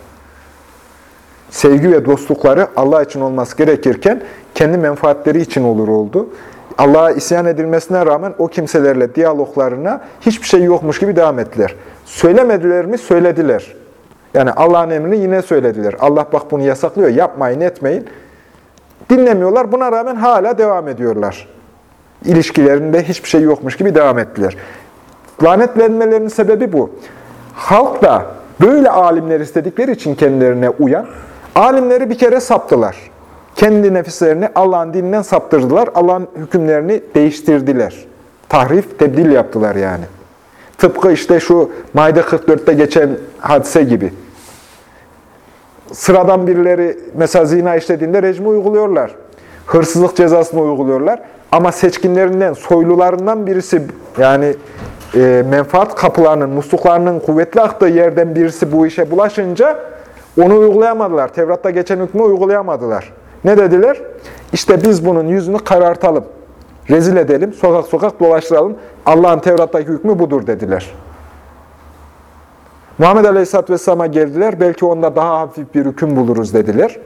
Sevgi ve dostlukları Allah için olması gerekirken kendi menfaatleri için olur oldu. Allah'a isyan edilmesine rağmen o kimselerle diyaloglarına hiçbir şey yokmuş gibi devam ettiler. Söylemediler mi? Söylediler. Yani Allah'ın emrini yine söylediler. Allah bak bunu yasaklıyor, yapmayın, etmeyin. Dinlemiyorlar, buna rağmen hala devam ediyorlar. İlişkilerinde hiçbir şey yokmuş gibi devam ettiler. Lanetlenmelerinin sebebi bu. Halk da böyle alimler istedikleri için kendilerine uyan, alimleri bir kere saptılar. Kendi nefislerini Allah'ın dininden saptırdılar, Allah'ın hükümlerini değiştirdiler. Tahrif, tebdil yaptılar yani. Tıpkı işte şu Maide 44'te geçen hadise gibi. Sıradan birileri mesela zina işlediğinde rejimi uyguluyorlar. Hırsızlık cezasını uyguluyorlar. Ama seçkinlerinden, soylularından birisi yani e, menfaat kapılarının, musluklarının kuvvetli aktığı yerden birisi bu işe bulaşınca onu uygulayamadılar. Tevrat'ta geçen hükmü uygulayamadılar. Ne dediler? İşte biz bunun yüzünü karartalım. Rezil edelim, sokak sokak dolaştıralım. Allah'ın Tevrat'taki hükmü budur dediler. Muhammed Aleyhisselatü Vesselam'a geldiler. Belki onda daha hafif bir hüküm buluruz dediler.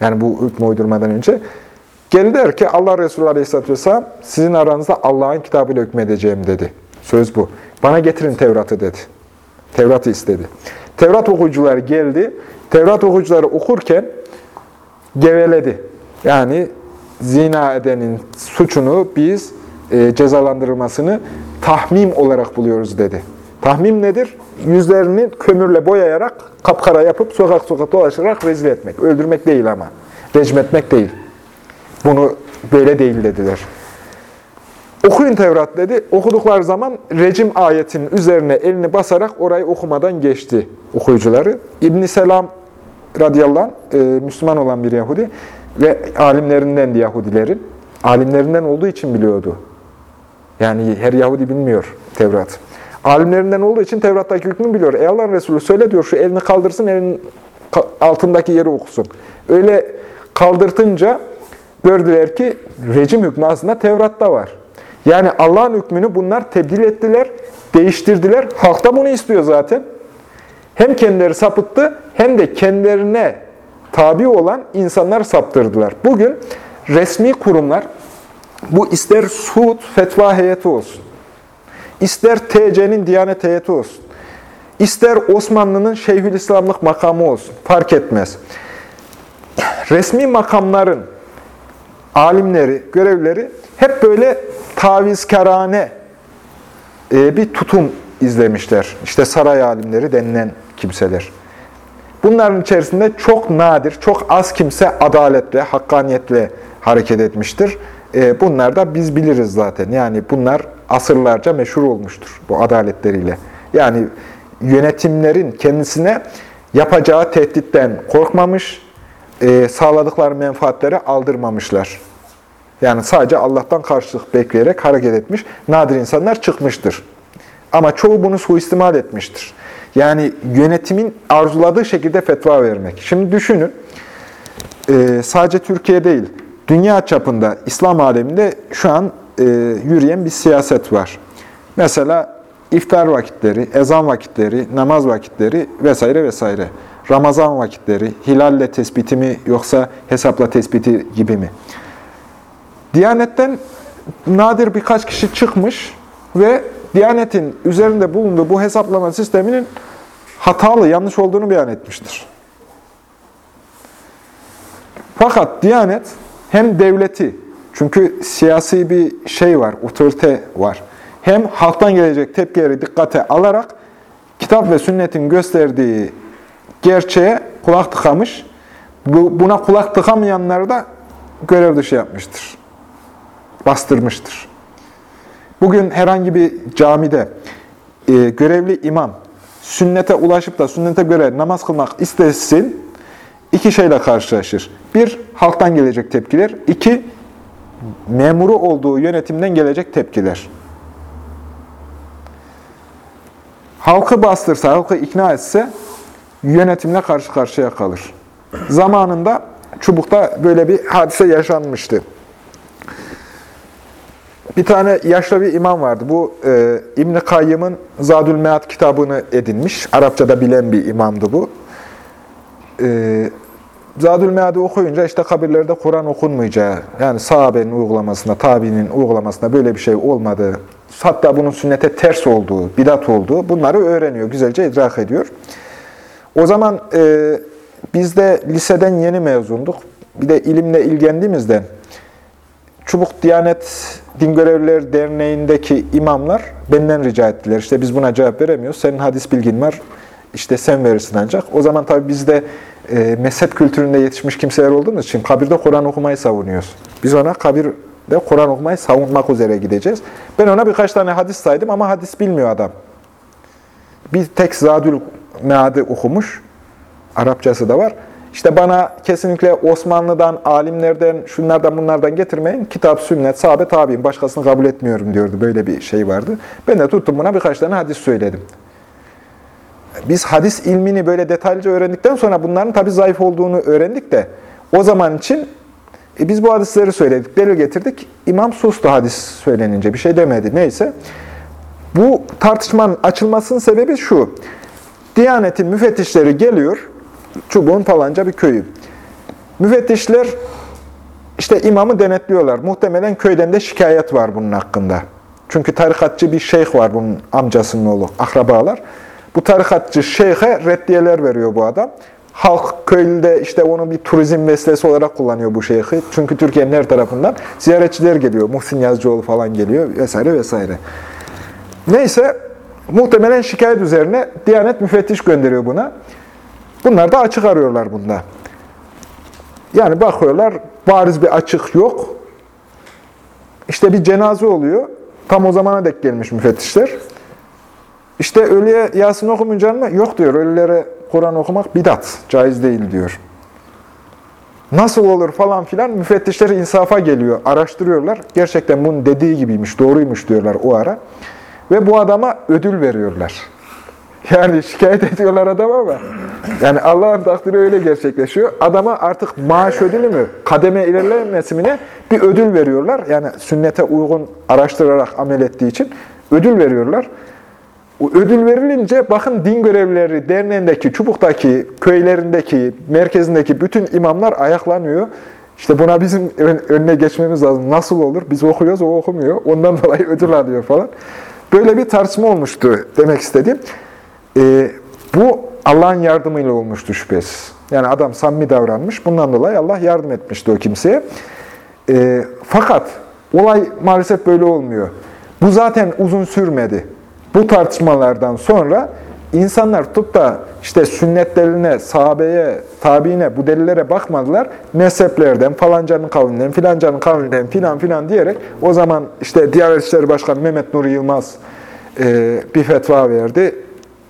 Yani bu hükmü uydurmadan önce. Geldiler ki Allah Resulü Aleyhisselatü Vesselam sizin aranızda Allah'ın kitabıyla hükmedeceğim dedi. Söz bu. Bana getirin Tevrat'ı dedi. Tevrat'ı istedi. Tevrat okuyucuları geldi. Tevrat okuyucuları okurken geveledi. Yani zina edenin suçunu biz e, cezalandırılmasını tahmim olarak buluyoruz dedi. Tahmim nedir? Yüzlerini kömürle boyayarak, kapkara yapıp sokak sokak dolaşarak rezil etmek. Öldürmek değil ama. Rejim etmek değil. Bunu böyle değil dediler. Okuyun Tevrat dedi. Okudukları zaman rejim ayetinin üzerine elini basarak orayı okumadan geçti okuyucuları. İbn Selam radıyallahu anh, e, Müslüman olan bir Yahudi ve alimlerinden Yahudilerin. Alimlerinden olduğu için biliyordu. Yani her Yahudi bilmiyor Tevrat. Alimlerinden olduğu için Tevrat'taki hükmü biliyor. Ey Allah'ın Resulü söyle diyor şu elini kaldırsın, elin altındaki yeri okusun. Öyle kaldırtınca gördüler ki rejim hükmü aslında Tevrat'ta var. Yani Allah'ın hükmünü bunlar tebdil ettiler, değiştirdiler. Halk da bunu istiyor zaten. Hem kendileri sapıttı hem de kendilerine tabi olan insanlar saptırdılar. Bugün resmi kurumlar, bu ister Suud fetva heyeti olsun, ister TC'nin Diyanet heyeti olsun, ister Osmanlı'nın Şeyhülislamlık makamı olsun, fark etmez. Resmi makamların alimleri, görevleri hep böyle tavizkarane e, bir tutum izlemişler. İşte saray alimleri denilen kimseler. Bunların içerisinde çok nadir, çok az kimse adaletle, hakkaniyetle hareket etmiştir. E, bunlar da biz biliriz zaten. Yani bunlar asırlarca meşhur olmuştur bu adaletleriyle. Yani yönetimlerin kendisine yapacağı tehditten korkmamış, e, sağladıkları menfaatleri aldırmamışlar. Yani sadece Allah'tan karşılık bekleyerek hareket etmiş nadir insanlar çıkmıştır. Ama çoğu bunu suistimal etmiştir. Yani yönetimin arzuladığı şekilde fetva vermek. Şimdi düşünün, e, sadece Türkiye değil, dünya çapında, İslam aleminde şu an e, yürüyen bir siyaset var. Mesela iftar vakitleri, ezan vakitleri, namaz vakitleri vesaire vesaire. Ramazan vakitleri, hilalle tespiti mi yoksa hesapla tespiti gibi mi? Diyanetten nadir birkaç kişi çıkmış ve Diyanetin üzerinde bulunduğu bu hesaplama sisteminin hatalı, yanlış olduğunu beyan etmiştir. Fakat Diyanet hem devleti, çünkü siyasi bir şey var, otorite var, hem halktan gelecek tepkileri dikkate alarak kitap ve sünnetin gösterdiği gerçeğe kulak tıkamış, buna kulak tıkamayanları da görev dışı yapmıştır bastırmıştır. Bugün herhangi bir camide e, görevli imam sünnete ulaşıp da sünnete göre namaz kılmak istesin, iki şeyle karşılaşır. Bir, halktan gelecek tepkiler. İki, memuru olduğu yönetimden gelecek tepkiler. Halkı bastırsa, halkı ikna etse yönetimle karşı karşıya kalır. Zamanında Çubuk'ta böyle bir hadise yaşanmıştı. Bir tane yaşlı bir imam vardı. Bu e, İbn-i Kayyım'ın Zadül Mead kitabını edinmiş. Arapçada bilen bir imamdı bu. E, Zadül Mead'ı okuyunca işte kabirlerde Kur'an okunmayacağı, yani sahabenin uygulamasında, tabiinin uygulamasında böyle bir şey olmadığı, hatta bunun sünnete ters olduğu, bidat olduğu bunları öğreniyor, güzelce idrak ediyor. O zaman e, biz de liseden yeni mezunduk. Bir de ilimle ilgilendiğimizden Çubuk Diyanet Din Görevlileri Derneği'ndeki imamlar benden rica ettiler. İşte biz buna cevap veremiyoruz. Senin hadis bilgin var. İşte sen verirsin ancak. O zaman tabii biz de e, mezhep kültüründe yetişmiş kimseler olduğumuz için kabirde Kur'an okumayı savunuyoruz. Biz ona kabirde Kur'an okumayı savunmak üzere gideceğiz. Ben ona birkaç tane hadis saydım ama hadis bilmiyor adam. Bir tek Zadül Mead'ı okumuş. Arapçası da var. İşte bana kesinlikle Osmanlı'dan, alimlerden, şunlardan bunlardan getirmeyin. Kitap, sünnet, sahabe, tabi'in. Başkasını kabul etmiyorum diyordu. Böyle bir şey vardı. Ben de tuttum buna birkaç tane hadis söyledim. Biz hadis ilmini böyle detaylıca öğrendikten sonra bunların tabii zayıf olduğunu öğrendik de o zaman için e, biz bu hadisleri söyledik, delil getirdik. İmam sustu hadis söylenince, bir şey demedi. Neyse. Bu tartışmanın açılmasının sebebi şu. Diyanetin müfettişleri geliyor, çubuğun falanca bir köyü. Müfettişler işte imamı denetliyorlar. Muhtemelen köyden de şikayet var bunun hakkında. Çünkü tarikatçı bir şeyh var bunun amcasının oğlu, akrabalar. Bu tarikatçı şeyhe reddiyeler veriyor bu adam. Halk köylüde işte onu bir turizm vesilesi olarak kullanıyor bu şeyhi. Çünkü Türkiye'nin her tarafından ziyaretçiler geliyor. Muhsin Yazıcıoğlu falan geliyor vesaire vesaire. Neyse muhtemelen şikayet üzerine Diyanet müfettiş gönderiyor buna. Bunlar da açık arıyorlar bunda. Yani bakıyorlar bariz bir açık yok. İşte bir cenaze oluyor. Tam o zamana dek gelmiş müfettişler. İşte ölüye Yasin okumayacak mı? Yok diyor. Ölülere Kur'an okumak bidat. Caiz değil diyor. Nasıl olur falan filan müfettişler insafa geliyor. Araştırıyorlar. Gerçekten bunun dediği gibiymiş, doğruymuş diyorlar o ara. Ve bu adama ödül veriyorlar. <laughs> Yani şikayet ediyorlar adam ama yani Allah'ın takdiri öyle gerçekleşiyor. Adama artık maaş ödülü mü, kademe ilerlemesi mi ne bir ödül veriyorlar. Yani sünnete uygun araştırarak amel ettiği için ödül veriyorlar. Ödül verilince bakın din görevlileri derneğindeki, çubuktaki, köylerindeki, merkezindeki bütün imamlar ayaklanıyor. İşte buna bizim önüne geçmemiz lazım. Nasıl olur? Biz okuyoruz, o okumuyor. Ondan <laughs> dolayı ödül alıyor falan. Böyle bir tartışma olmuştu demek istediğim. Ee, bu Allah'ın yardımıyla olmuştu şüphesiz. Yani adam samimi davranmış. Bundan dolayı Allah yardım etmişti o kimseye. Ee, fakat olay maalesef böyle olmuyor. Bu zaten uzun sürmedi. Bu tartışmalardan sonra insanlar tutup da işte sünnetlerine, sahabeye, tabiine, bu delillere bakmadılar. Mezheplerden, falancanın kavlinden, filancanın kavlinden filan filan diyerek o zaman işte Diyanet İşleri Başkanı Mehmet Nuri Yılmaz e, bir fetva verdi,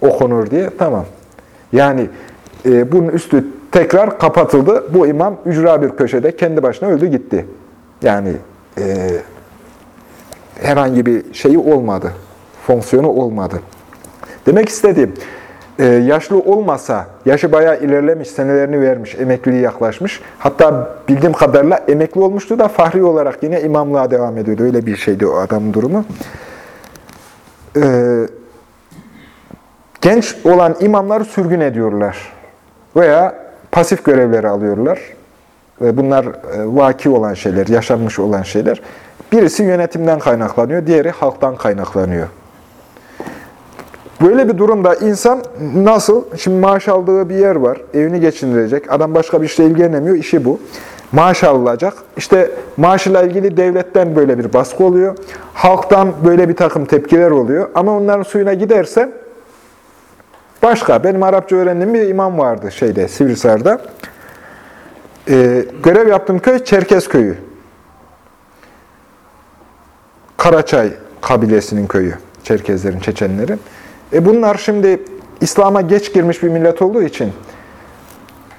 okunur diye. Tamam. Yani e, bunun üstü tekrar kapatıldı. Bu imam ücra bir köşede kendi başına öldü gitti. Yani e, herhangi bir şeyi olmadı fonksiyonu olmadı. Demek istediğim, e, yaşlı olmasa, yaşı bayağı ilerlemiş, senelerini vermiş, emekliliği yaklaşmış. Hatta bildiğim kadarıyla emekli olmuştu da fahri olarak yine imamlığa devam ediyordu. Öyle bir şeydi o adamın durumu. E, genç olan imamları sürgün ediyorlar. Veya pasif görevleri alıyorlar. Bunlar e, vaki olan şeyler, yaşanmış olan şeyler. Birisi yönetimden kaynaklanıyor, diğeri halktan kaynaklanıyor. Böyle bir durumda insan nasıl, şimdi maaş aldığı bir yer var, evini geçindirecek, adam başka bir işle ilgilenemiyor, işi bu. Maaş alınacak. İşte maaşla ilgili devletten böyle bir baskı oluyor. Halktan böyle bir takım tepkiler oluyor. Ama onların suyuna giderse başka. Benim Arapça öğrendiğim bir imam vardı şeyde, Sivrisar'da. Ee, görev yaptığım köy Çerkez köyü. Karaçay kabilesinin köyü. Çerkezlerin, Çeçenlerin. E bunlar şimdi İslam'a geç girmiş bir millet olduğu için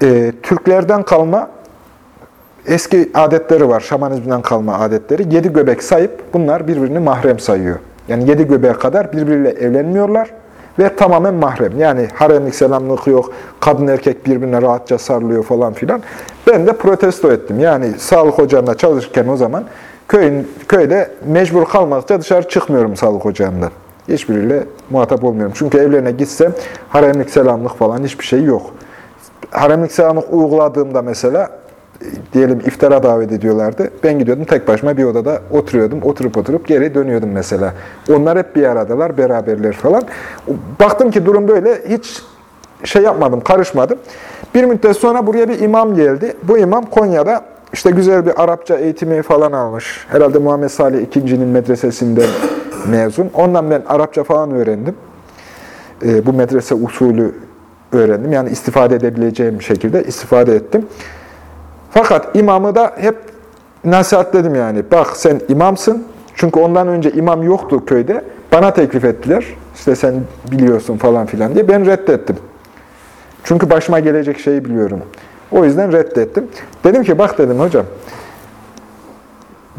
e, Türklerden kalma eski adetleri var. Şamanizmden kalma adetleri. Yedi göbek sayıp bunlar birbirini mahrem sayıyor. Yani yedi göbeğe kadar birbiriyle evlenmiyorlar ve tamamen mahrem. Yani haremlik selamlık yok, kadın erkek birbirine rahatça sarılıyor falan filan. Ben de protesto ettim. Yani sağlık ocağında çalışırken o zaman köyün, köyde mecbur kalmakta dışarı çıkmıyorum sağlık ocağından. Hiçbiriyle muhatap olmuyorum. Çünkü evlerine gitsem haremlik selamlık falan hiçbir şey yok. Haremlik selamlık uyguladığımda mesela diyelim iftara davet ediyorlardı. Ben gidiyordum tek başıma bir odada oturuyordum. Oturup oturup geri dönüyordum mesela. Onlar hep bir aradalar, beraberler falan. Baktım ki durum böyle. Hiç şey yapmadım, karışmadım. Bir müddet sonra buraya bir imam geldi. Bu imam Konya'da işte güzel bir Arapça eğitimi falan almış. Herhalde Muhammed Salih İkinci'nin medresesinden mezun. Ondan ben Arapça falan öğrendim. E, bu medrese usulü öğrendim. Yani istifade edebileceğim şekilde istifade ettim. Fakat imamı da hep nasihatledim yani. Bak sen imamsın. Çünkü ondan önce imam yoktu köyde. Bana teklif ettiler. İşte sen biliyorsun falan filan diye. Ben reddettim. Çünkü başıma gelecek şeyi biliyorum. O yüzden reddettim. Dedim ki bak dedim hocam,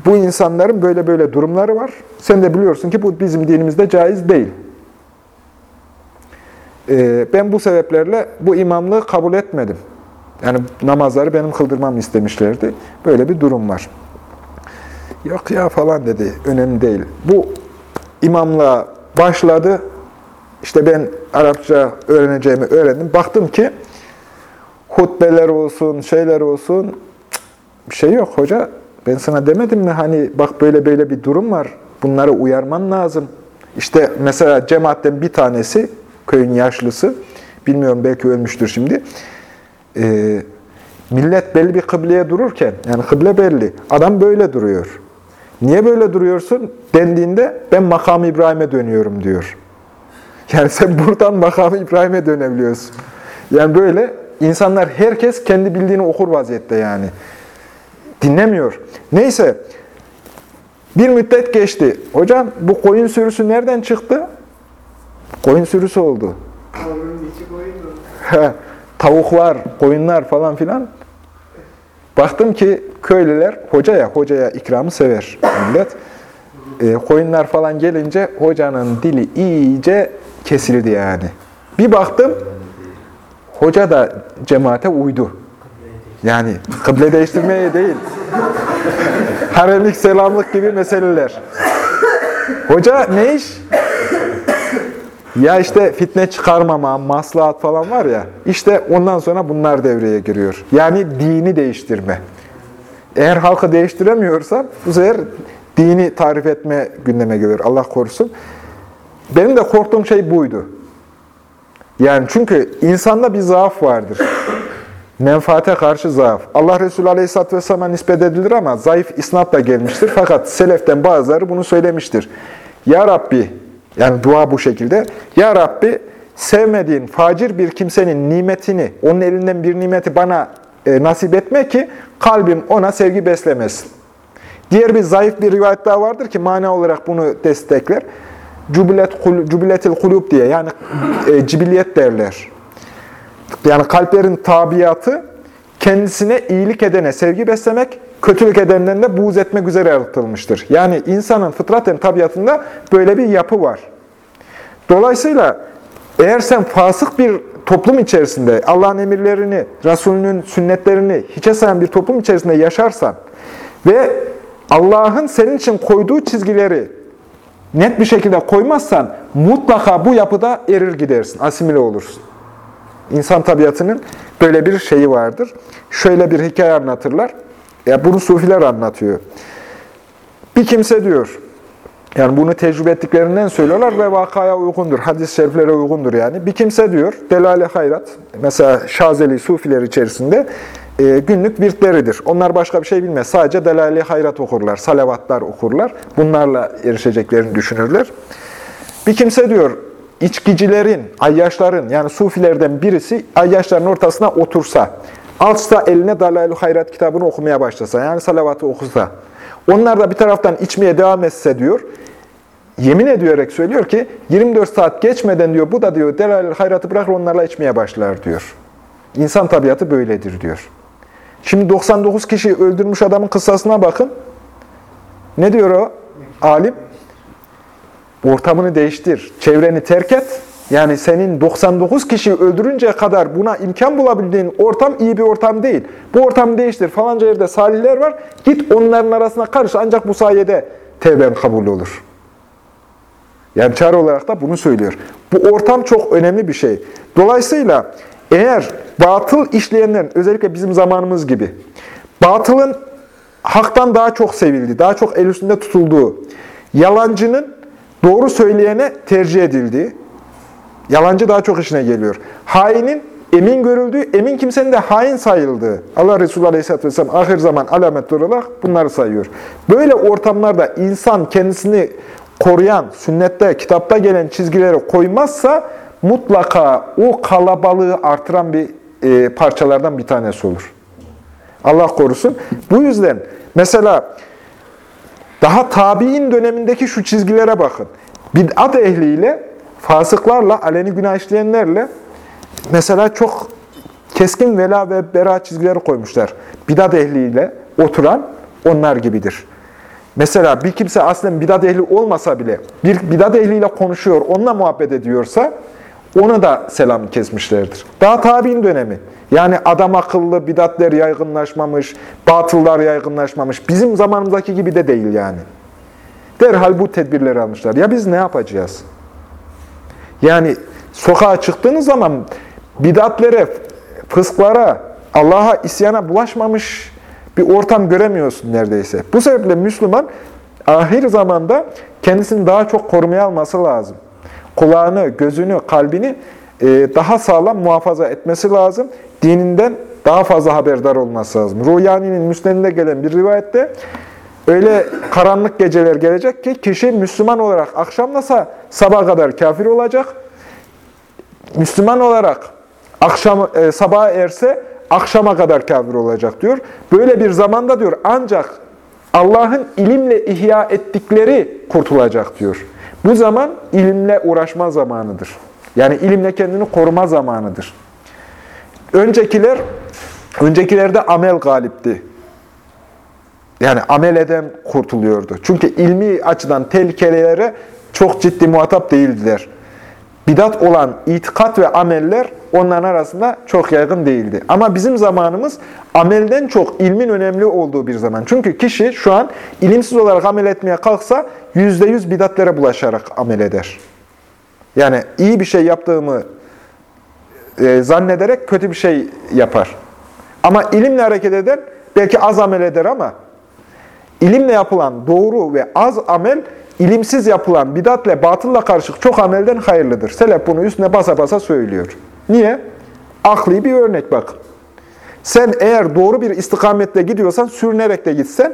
bu insanların böyle böyle durumları var. Sen de biliyorsun ki bu bizim dinimizde caiz değil. Ee, ben bu sebeplerle bu imamlığı kabul etmedim. Yani namazları benim kıldırmamı istemişlerdi. Böyle bir durum var. Yok ya falan dedi. Önemli değil. Bu imamlığa başladı. İşte ben Arapça öğreneceğimi öğrendim. Baktım ki hutbeler olsun, şeyler olsun bir şey yok hoca. Ben sana demedim mi hani bak böyle böyle bir durum var. Bunları uyarman lazım. İşte mesela cemaatten bir tanesi, köyün yaşlısı, bilmiyorum belki ölmüştür şimdi. Ee, millet belli bir kıbleye dururken, yani kıble belli, adam böyle duruyor. Niye böyle duruyorsun dendiğinde ben makam İbrahim'e dönüyorum diyor. Yani sen buradan makam İbrahim'e dönebiliyorsun. Yani böyle insanlar herkes kendi bildiğini okur vaziyette yani. Dinlemiyor. Neyse bir müddet geçti. Hocam bu koyun sürüsü nereden çıktı? Koyun sürüsü oldu. Tavuklar, koyunlar falan filan. Baktım ki köylüler hocaya, hocaya ikramı sever millet. E, koyunlar falan gelince hocanın dili iyice kesildi yani. Bir baktım hoca da cemaate uydu. Yani kıble değiştirmeye değil. Haremlik, selamlık gibi meseleler. Hoca ne iş? Ya işte fitne çıkarmama, maslahat falan var ya, işte ondan sonra bunlar devreye giriyor. Yani dini değiştirme. Eğer halkı değiştiremiyorsan bu sefer dini tarif etme gündeme gelir. Allah korusun. Benim de korktuğum şey buydu. Yani çünkü insanda bir zaaf vardır. Menfaate karşı zaaf. Allah Resulü Aleyhisselatü Vesselam'a nispet edilir ama zayıf isnatla gelmiştir. Fakat seleften bazıları bunu söylemiştir. Ya Rabbi, yani dua bu şekilde. Ya Rabbi, sevmediğin facir bir kimsenin nimetini, onun elinden bir nimeti bana e, nasip etme ki kalbim ona sevgi beslemesin. Diğer bir zayıf bir rivayet daha vardır ki mana olarak bunu destekler. Cubilet, kul- cubiletil kulub diye yani e, cibiliyet derler. Yani kalplerin tabiatı kendisine iyilik edene sevgi beslemek, kötülük edenden de buğz etmek üzere yaratılmıştır. Yani insanın fıtraten tabiatında böyle bir yapı var. Dolayısıyla eğer sen fasık bir toplum içerisinde Allah'ın emirlerini, Resulünün sünnetlerini hiçe sayan bir toplum içerisinde yaşarsan ve Allah'ın senin için koyduğu çizgileri net bir şekilde koymazsan mutlaka bu yapıda erir gidersin, asimile olursun. İnsan tabiatının böyle bir şeyi vardır. Şöyle bir hikaye anlatırlar. Ya bunu sufiler anlatıyor. Bir kimse diyor, yani bunu tecrübe ettiklerinden söylüyorlar ve vakaya uygundur, hadis-i şeriflere uygundur yani. Bir kimse diyor, Delale Hayrat, mesela Şazeli Sufiler içerisinde e, günlük virtleridir. Onlar başka bir şey bilmez. Sadece Delale Hayrat okurlar, salavatlar okurlar. Bunlarla erişeceklerini düşünürler. Bir kimse diyor, içkicilerin, ayyaşların yani sufilerden birisi ayyaşların ortasına otursa, alsa eline Dalalü Hayrat kitabını okumaya başlasa, yani salavatı okusa, onlar da bir taraftan içmeye devam etse diyor, yemin ediyorek söylüyor ki 24 saat geçmeden diyor bu da diyor Dalalü Hayrat'ı bırakır onlarla içmeye başlar diyor. İnsan tabiatı böyledir diyor. Şimdi 99 kişi öldürmüş adamın kıssasına bakın. Ne diyor o alim? Ortamını değiştir, çevreni terk et. Yani senin 99 kişiyi öldürünceye kadar buna imkan bulabildiğin ortam iyi bir ortam değil. Bu ortamı değiştir. Falanca yerde salihler var. Git onların arasına karış. Ancak bu sayede tevben kabul olur. Yani çare olarak da bunu söylüyor. Bu ortam çok önemli bir şey. Dolayısıyla eğer batıl işleyenlerin, özellikle bizim zamanımız gibi, batılın haktan daha çok sevildiği, daha çok el üstünde tutulduğu, yalancının doğru söyleyene tercih edildiği, yalancı daha çok işine geliyor. Hainin emin görüldüğü, emin kimsenin de hain sayıldığı. Allah Resulü Aleyhisselatü Vesselam ahir zaman alametleri olarak bunları sayıyor. Böyle ortamlarda insan kendisini koruyan, sünnette, kitapta gelen çizgileri koymazsa mutlaka o kalabalığı artıran bir e, parçalardan bir tanesi olur. Allah korusun. Bu yüzden mesela daha tabi'in dönemindeki şu çizgilere bakın. Bid'at ehliyle, fasıklarla, aleni günah işleyenlerle mesela çok keskin vela ve bera çizgileri koymuşlar. Bidat ehliyle oturan onlar gibidir. Mesela bir kimse aslen bidat ehli olmasa bile bir bidat ehliyle konuşuyor, onunla muhabbet ediyorsa ona da selam kesmişlerdir. Daha tabi'in dönemi. Yani adam akıllı bidatler yaygınlaşmamış, batıllar yaygınlaşmamış. Bizim zamanımızdaki gibi de değil yani. Derhal bu tedbirleri almışlar. Ya biz ne yapacağız? Yani sokağa çıktığınız zaman bidatlere, fısklara, Allah'a isyana bulaşmamış bir ortam göremiyorsun neredeyse. Bu sebeple Müslüman ahir zamanda kendisini daha çok korumaya alması lazım. Kulağını, gözünü, kalbini daha sağlam muhafaza etmesi lazım. Dininden daha fazla haberdar olması lazım. Ruyani'nin müsnedinde gelen bir rivayette öyle karanlık geceler gelecek ki kişi Müslüman olarak akşamlasa sabah kadar kafir olacak. Müslüman olarak akşam e, sabaha erse akşama kadar kafir olacak diyor. Böyle bir zamanda diyor ancak Allah'ın ilimle ihya ettikleri kurtulacak diyor. Bu zaman ilimle uğraşma zamanıdır. Yani ilimle kendini koruma zamanıdır. Öncekiler, öncekilerde amel galipti. Yani amel eden kurtuluyordu. Çünkü ilmi açıdan tehlikelere çok ciddi muhatap değildiler. Bidat olan itikat ve ameller onların arasında çok yaygın değildi. Ama bizim zamanımız amelden çok ilmin önemli olduğu bir zaman. Çünkü kişi şu an ilimsiz olarak amel etmeye kalksa yüzde yüz bidatlere bulaşarak amel eder. Yani iyi bir şey yaptığımı e, zannederek kötü bir şey yapar. Ama ilimle hareket eden belki az amel eder ama ilimle yapılan doğru ve az amel ilimsiz yapılan bidatle, batılla karışık çok amelden hayırlıdır. Selef bunu üstüne basa basa söylüyor. Niye? Akli bir örnek bak. Sen eğer doğru bir istikamette gidiyorsan, sürünerek de gitsen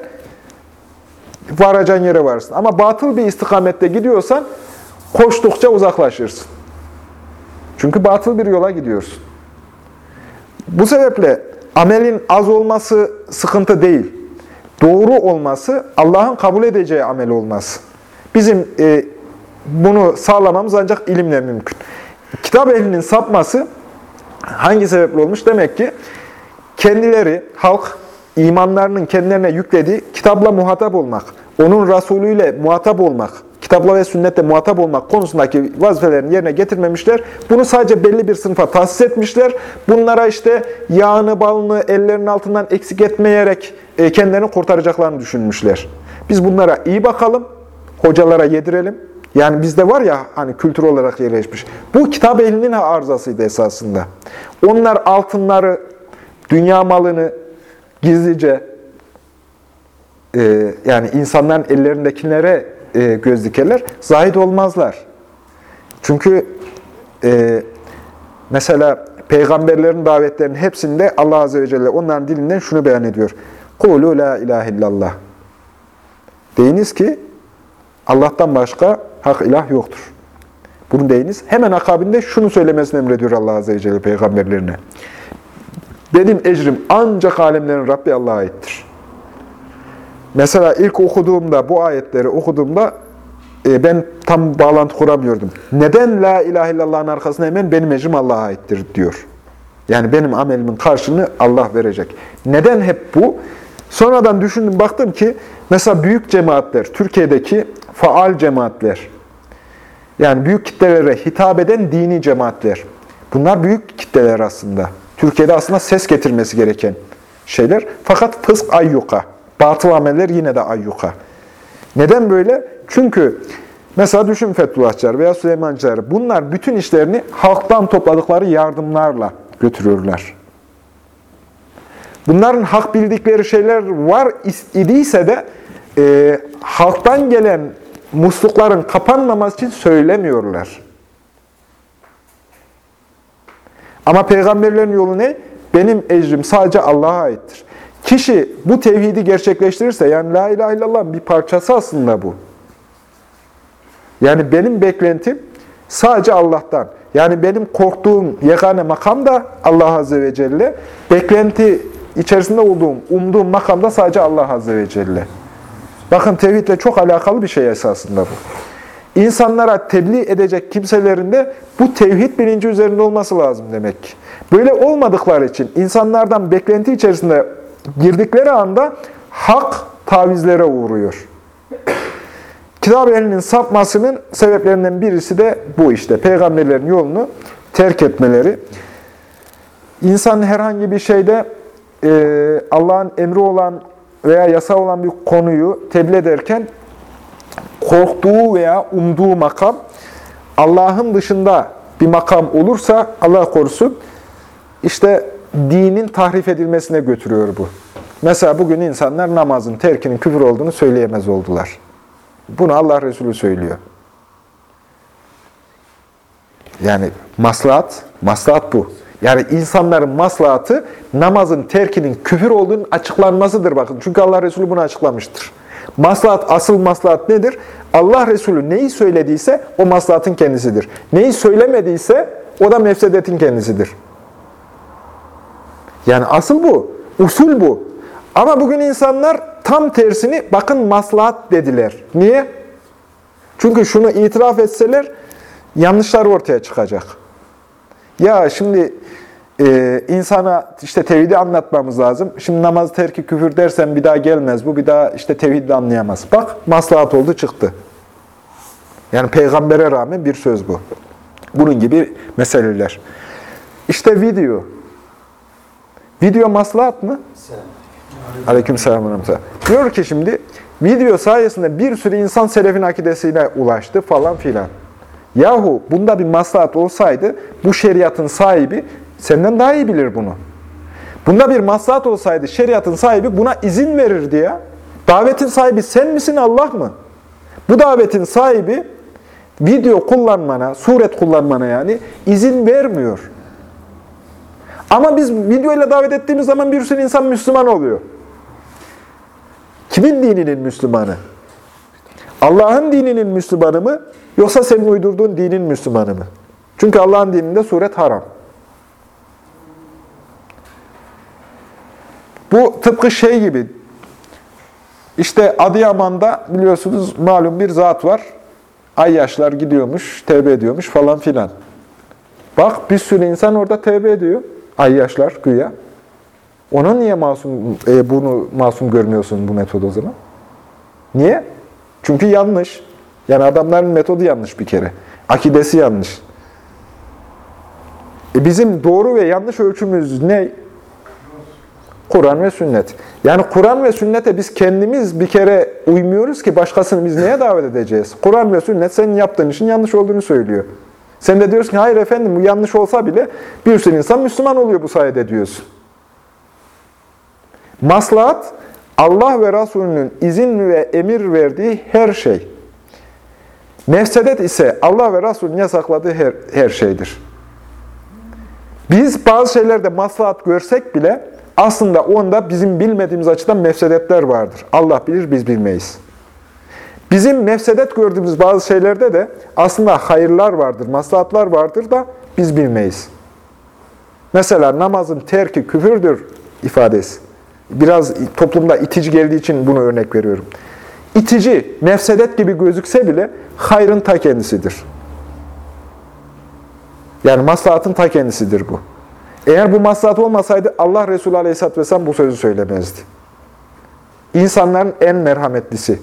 varacağın yere varsın. Ama batıl bir istikamette gidiyorsan koştukça uzaklaşırsın. Çünkü batıl bir yola gidiyorsun. Bu sebeple amelin az olması sıkıntı değil. Doğru olması, Allah'ın kabul edeceği amel olması. Bizim e, bunu sağlamamız ancak ilimle mümkün. Kitap ehlinin sapması hangi sebeple olmuş? Demek ki kendileri, halk, imanlarının kendilerine yüklediği kitapla muhatap olmak, onun Resulüyle muhatap olmak, kitapla ve sünnette muhatap olmak konusundaki vazifelerini yerine getirmemişler. Bunu sadece belli bir sınıfa tahsis etmişler. Bunlara işte yağını, balını ellerinin altından eksik etmeyerek e, kendilerini kurtaracaklarını düşünmüşler. Biz bunlara iyi bakalım, hocalara yedirelim. Yani bizde var ya hani kültür olarak yerleşmiş. Bu kitap ehlinin arızasıydı esasında. Onlar altınları, dünya malını gizlice e, yani insanların ellerindekilere e, göz dikerler. Zahid olmazlar. Çünkü e, mesela peygamberlerin davetlerinin hepsinde Allah Azze ve Celle onların dilinden şunu beyan ediyor. Kulu la ilahe illallah. Deyiniz ki Allah'tan başka hak ilah yoktur. Bunu deyiniz. Hemen akabinde şunu söylemesini emrediyor Allah Azze ve Celle peygamberlerine. Benim ecrim ancak alemlerin Rabbi Allah'a aittir. Mesela ilk okuduğumda, bu ayetleri okuduğumda e, ben tam bağlantı kuramıyordum. Neden la ilahe illallah'ın arkasına hemen benim ecrim Allah'a aittir diyor. Yani benim amelimin karşılığını Allah verecek. Neden hep bu? Sonradan düşündüm, baktım ki mesela büyük cemaatler, Türkiye'deki faal cemaatler, yani büyük kitlelere hitap eden dini cemaatler. Bunlar büyük kitleler aslında. Türkiye'de aslında ses getirmesi gereken şeyler. Fakat fısk ayyuka. Batıl ameller yine de ayyuka. Neden böyle? Çünkü mesela düşün Fethullahçılar veya Süleymancılar. Bunlar bütün işlerini halktan topladıkları yardımlarla götürüyorlar. Bunların hak bildikleri şeyler var idiyse de e, halktan gelen muslukların kapanmaması için söylemiyorlar. Ama peygamberlerin yolu ne? Benim ecrim sadece Allah'a aittir. Kişi bu tevhidi gerçekleştirirse, yani la ilahe illallah'ın bir parçası aslında bu. Yani benim beklentim sadece Allah'tan. Yani benim korktuğum yegane makam da Allah Azze ve Celle. Beklenti içerisinde olduğum, umduğum makam da sadece Allah Azze ve Celle. Bakın tevhidle çok alakalı bir şey esasında bu. insanlara tebliğ edecek kimselerin de bu tevhid bilinci üzerinde olması lazım demek ki. Böyle olmadıkları için insanlardan beklenti içerisinde girdikleri anda hak tavizlere uğruyor. Kitap ehlinin sapmasının sebeplerinden birisi de bu işte. Peygamberlerin yolunu terk etmeleri. İnsan herhangi bir şeyde e, Allah'ın emri olan veya yasa olan bir konuyu tebliğ ederken korktuğu veya umduğu makam Allah'ın dışında bir makam olursa Allah korusun işte dinin tahrif edilmesine götürüyor bu. Mesela bugün insanlar namazın terkinin küfür olduğunu söyleyemez oldular. Bunu Allah Resulü söylüyor. Yani maslahat, maslahat bu. Yani insanların maslahatı namazın terkinin küfür olduğunun açıklanmasıdır bakın. Çünkü Allah Resulü bunu açıklamıştır. Maslahat, asıl maslahat nedir? Allah Resulü neyi söylediyse o maslahatın kendisidir. Neyi söylemediyse o da mefsedetin kendisidir. Yani asıl bu. Usul bu. Ama bugün insanlar tam tersini bakın maslahat dediler. Niye? Çünkü şunu itiraf etseler yanlışlar ortaya çıkacak. Ya şimdi e, insana işte tevhidi anlatmamız lazım. Şimdi namazı terki küfür dersen bir daha gelmez. Bu bir daha işte tevhidi anlayamaz. Bak maslahat oldu çıktı. Yani peygambere rağmen bir söz bu. Bunun gibi meseleler. İşte video. Video maslahat mı? Aleyküm selam. Diyor ki şimdi video sayesinde bir sürü insan selefin akidesine ulaştı falan filan. Yahu bunda bir maslahat olsaydı bu şeriatın sahibi senden daha iyi bilir bunu. Bunda bir maslahat olsaydı şeriatın sahibi buna izin verirdi ya. Davetin sahibi sen misin Allah mı? Bu davetin sahibi video kullanmana, suret kullanmana yani izin vermiyor. Ama biz videoyla davet ettiğimiz zaman bir sürü insan Müslüman oluyor. Kimin dininin Müslümanı? Allah'ın dininin Müslümanı mı? Yoksa senin uydurduğun dinin Müslümanı mı? Çünkü Allah'ın dininde suret haram. Bu tıpkı şey gibi. İşte Adıyaman'da biliyorsunuz malum bir zat var. Ay yaşlar gidiyormuş, tevbe ediyormuş falan filan. Bak bir sürü insan orada tevbe ediyor. Ay yaşlar güya. Ona niye masum, e, bunu masum görmüyorsun bu metodu o zaman? Niye? Çünkü yanlış. Yani adamların metodu yanlış bir kere. Akidesi yanlış. E bizim doğru ve yanlış ölçümüz ne? Kur'an ve sünnet. Yani Kur'an ve sünnete biz kendimiz bir kere uymuyoruz ki başkasını biz neye davet edeceğiz? Kur'an ve sünnet senin yaptığın işin yanlış olduğunu söylüyor. Sen de diyorsun ki hayır efendim bu yanlış olsa bile bir sürü insan Müslüman oluyor bu sayede diyorsun. Maslahat Allah ve Resulünün izin ve emir verdiği her şey. Nefsedet ise Allah ve Resulünün yasakladığı her, her şeydir. Biz bazı şeylerde maslahat görsek bile aslında onda bizim bilmediğimiz açıdan mefsedetler vardır. Allah bilir, biz bilmeyiz. Bizim mefsedet gördüğümüz bazı şeylerde de aslında hayırlar vardır, maslahatlar vardır da biz bilmeyiz. Mesela namazın terki küfürdür ifadesi. Biraz toplumda itici geldiği için bunu örnek veriyorum. İtici, mefsedet gibi gözükse bile hayrın ta kendisidir. Yani maslahatın ta kendisidir bu. Eğer bu maslahat olmasaydı Allah Resulü Aleyhisselatü Vesselam bu sözü söylemezdi. İnsanların en merhametlisi.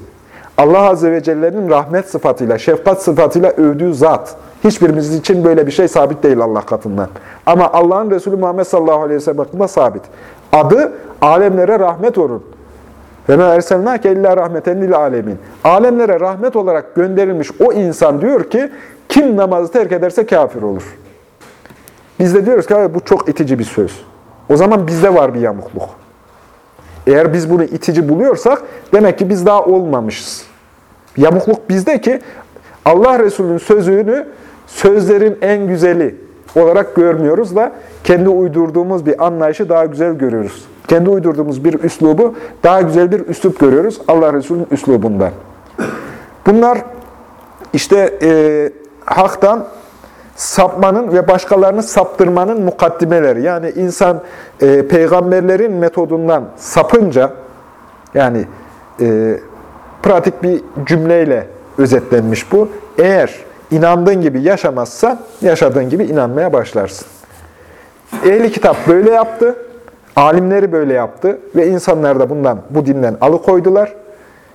Allah Azze ve Celle'nin rahmet sıfatıyla, şefkat sıfatıyla övdüğü zat. Hiçbirimiz için böyle bir şey sabit değil Allah katından. Ama Allah'ın Resulü Muhammed sallallahu aleyhi ve sellem hakkında sabit. Adı alemlere rahmet olun. Ve mâ erselnâke illâ rahmeten lil alemin. Alemlere rahmet olarak gönderilmiş o insan diyor ki, kim namazı terk ederse kafir olur. Biz de diyoruz ki bu çok itici bir söz. O zaman bizde var bir yamukluk. Eğer biz bunu itici buluyorsak demek ki biz daha olmamışız. Yamukluk bizde ki Allah Resulü'nün sözünü sözlerin en güzeli olarak görmüyoruz da kendi uydurduğumuz bir anlayışı daha güzel görüyoruz. Kendi uydurduğumuz bir üslubu daha güzel bir üslup görüyoruz Allah Resulü'nün üslubundan. Bunlar işte e, haktan sapmanın ve başkalarını saptırmanın mukaddimeleri. Yani insan e, peygamberlerin metodundan sapınca, yani e, pratik bir cümleyle özetlenmiş bu. Eğer inandığın gibi yaşamazsan, yaşadığın gibi inanmaya başlarsın. Ehli kitap böyle yaptı, alimleri böyle yaptı ve insanlar da bundan, bu dinden alıkoydular.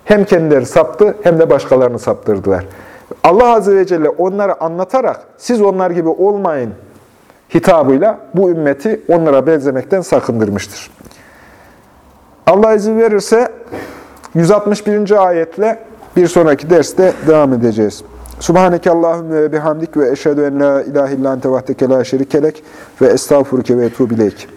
Hem kendileri saptı hem de başkalarını saptırdılar. Allah Azze ve Celle onları anlatarak siz onlar gibi olmayın hitabıyla bu ümmeti onlara benzemekten sakındırmıştır. Allah izin verirse 161. ayetle bir sonraki derste devam edeceğiz. Subhaneke Allahümme ve bihamdik ve eşhedü en la ilahe illa ente la şerikelek ve estağfuruke ve etubileyk.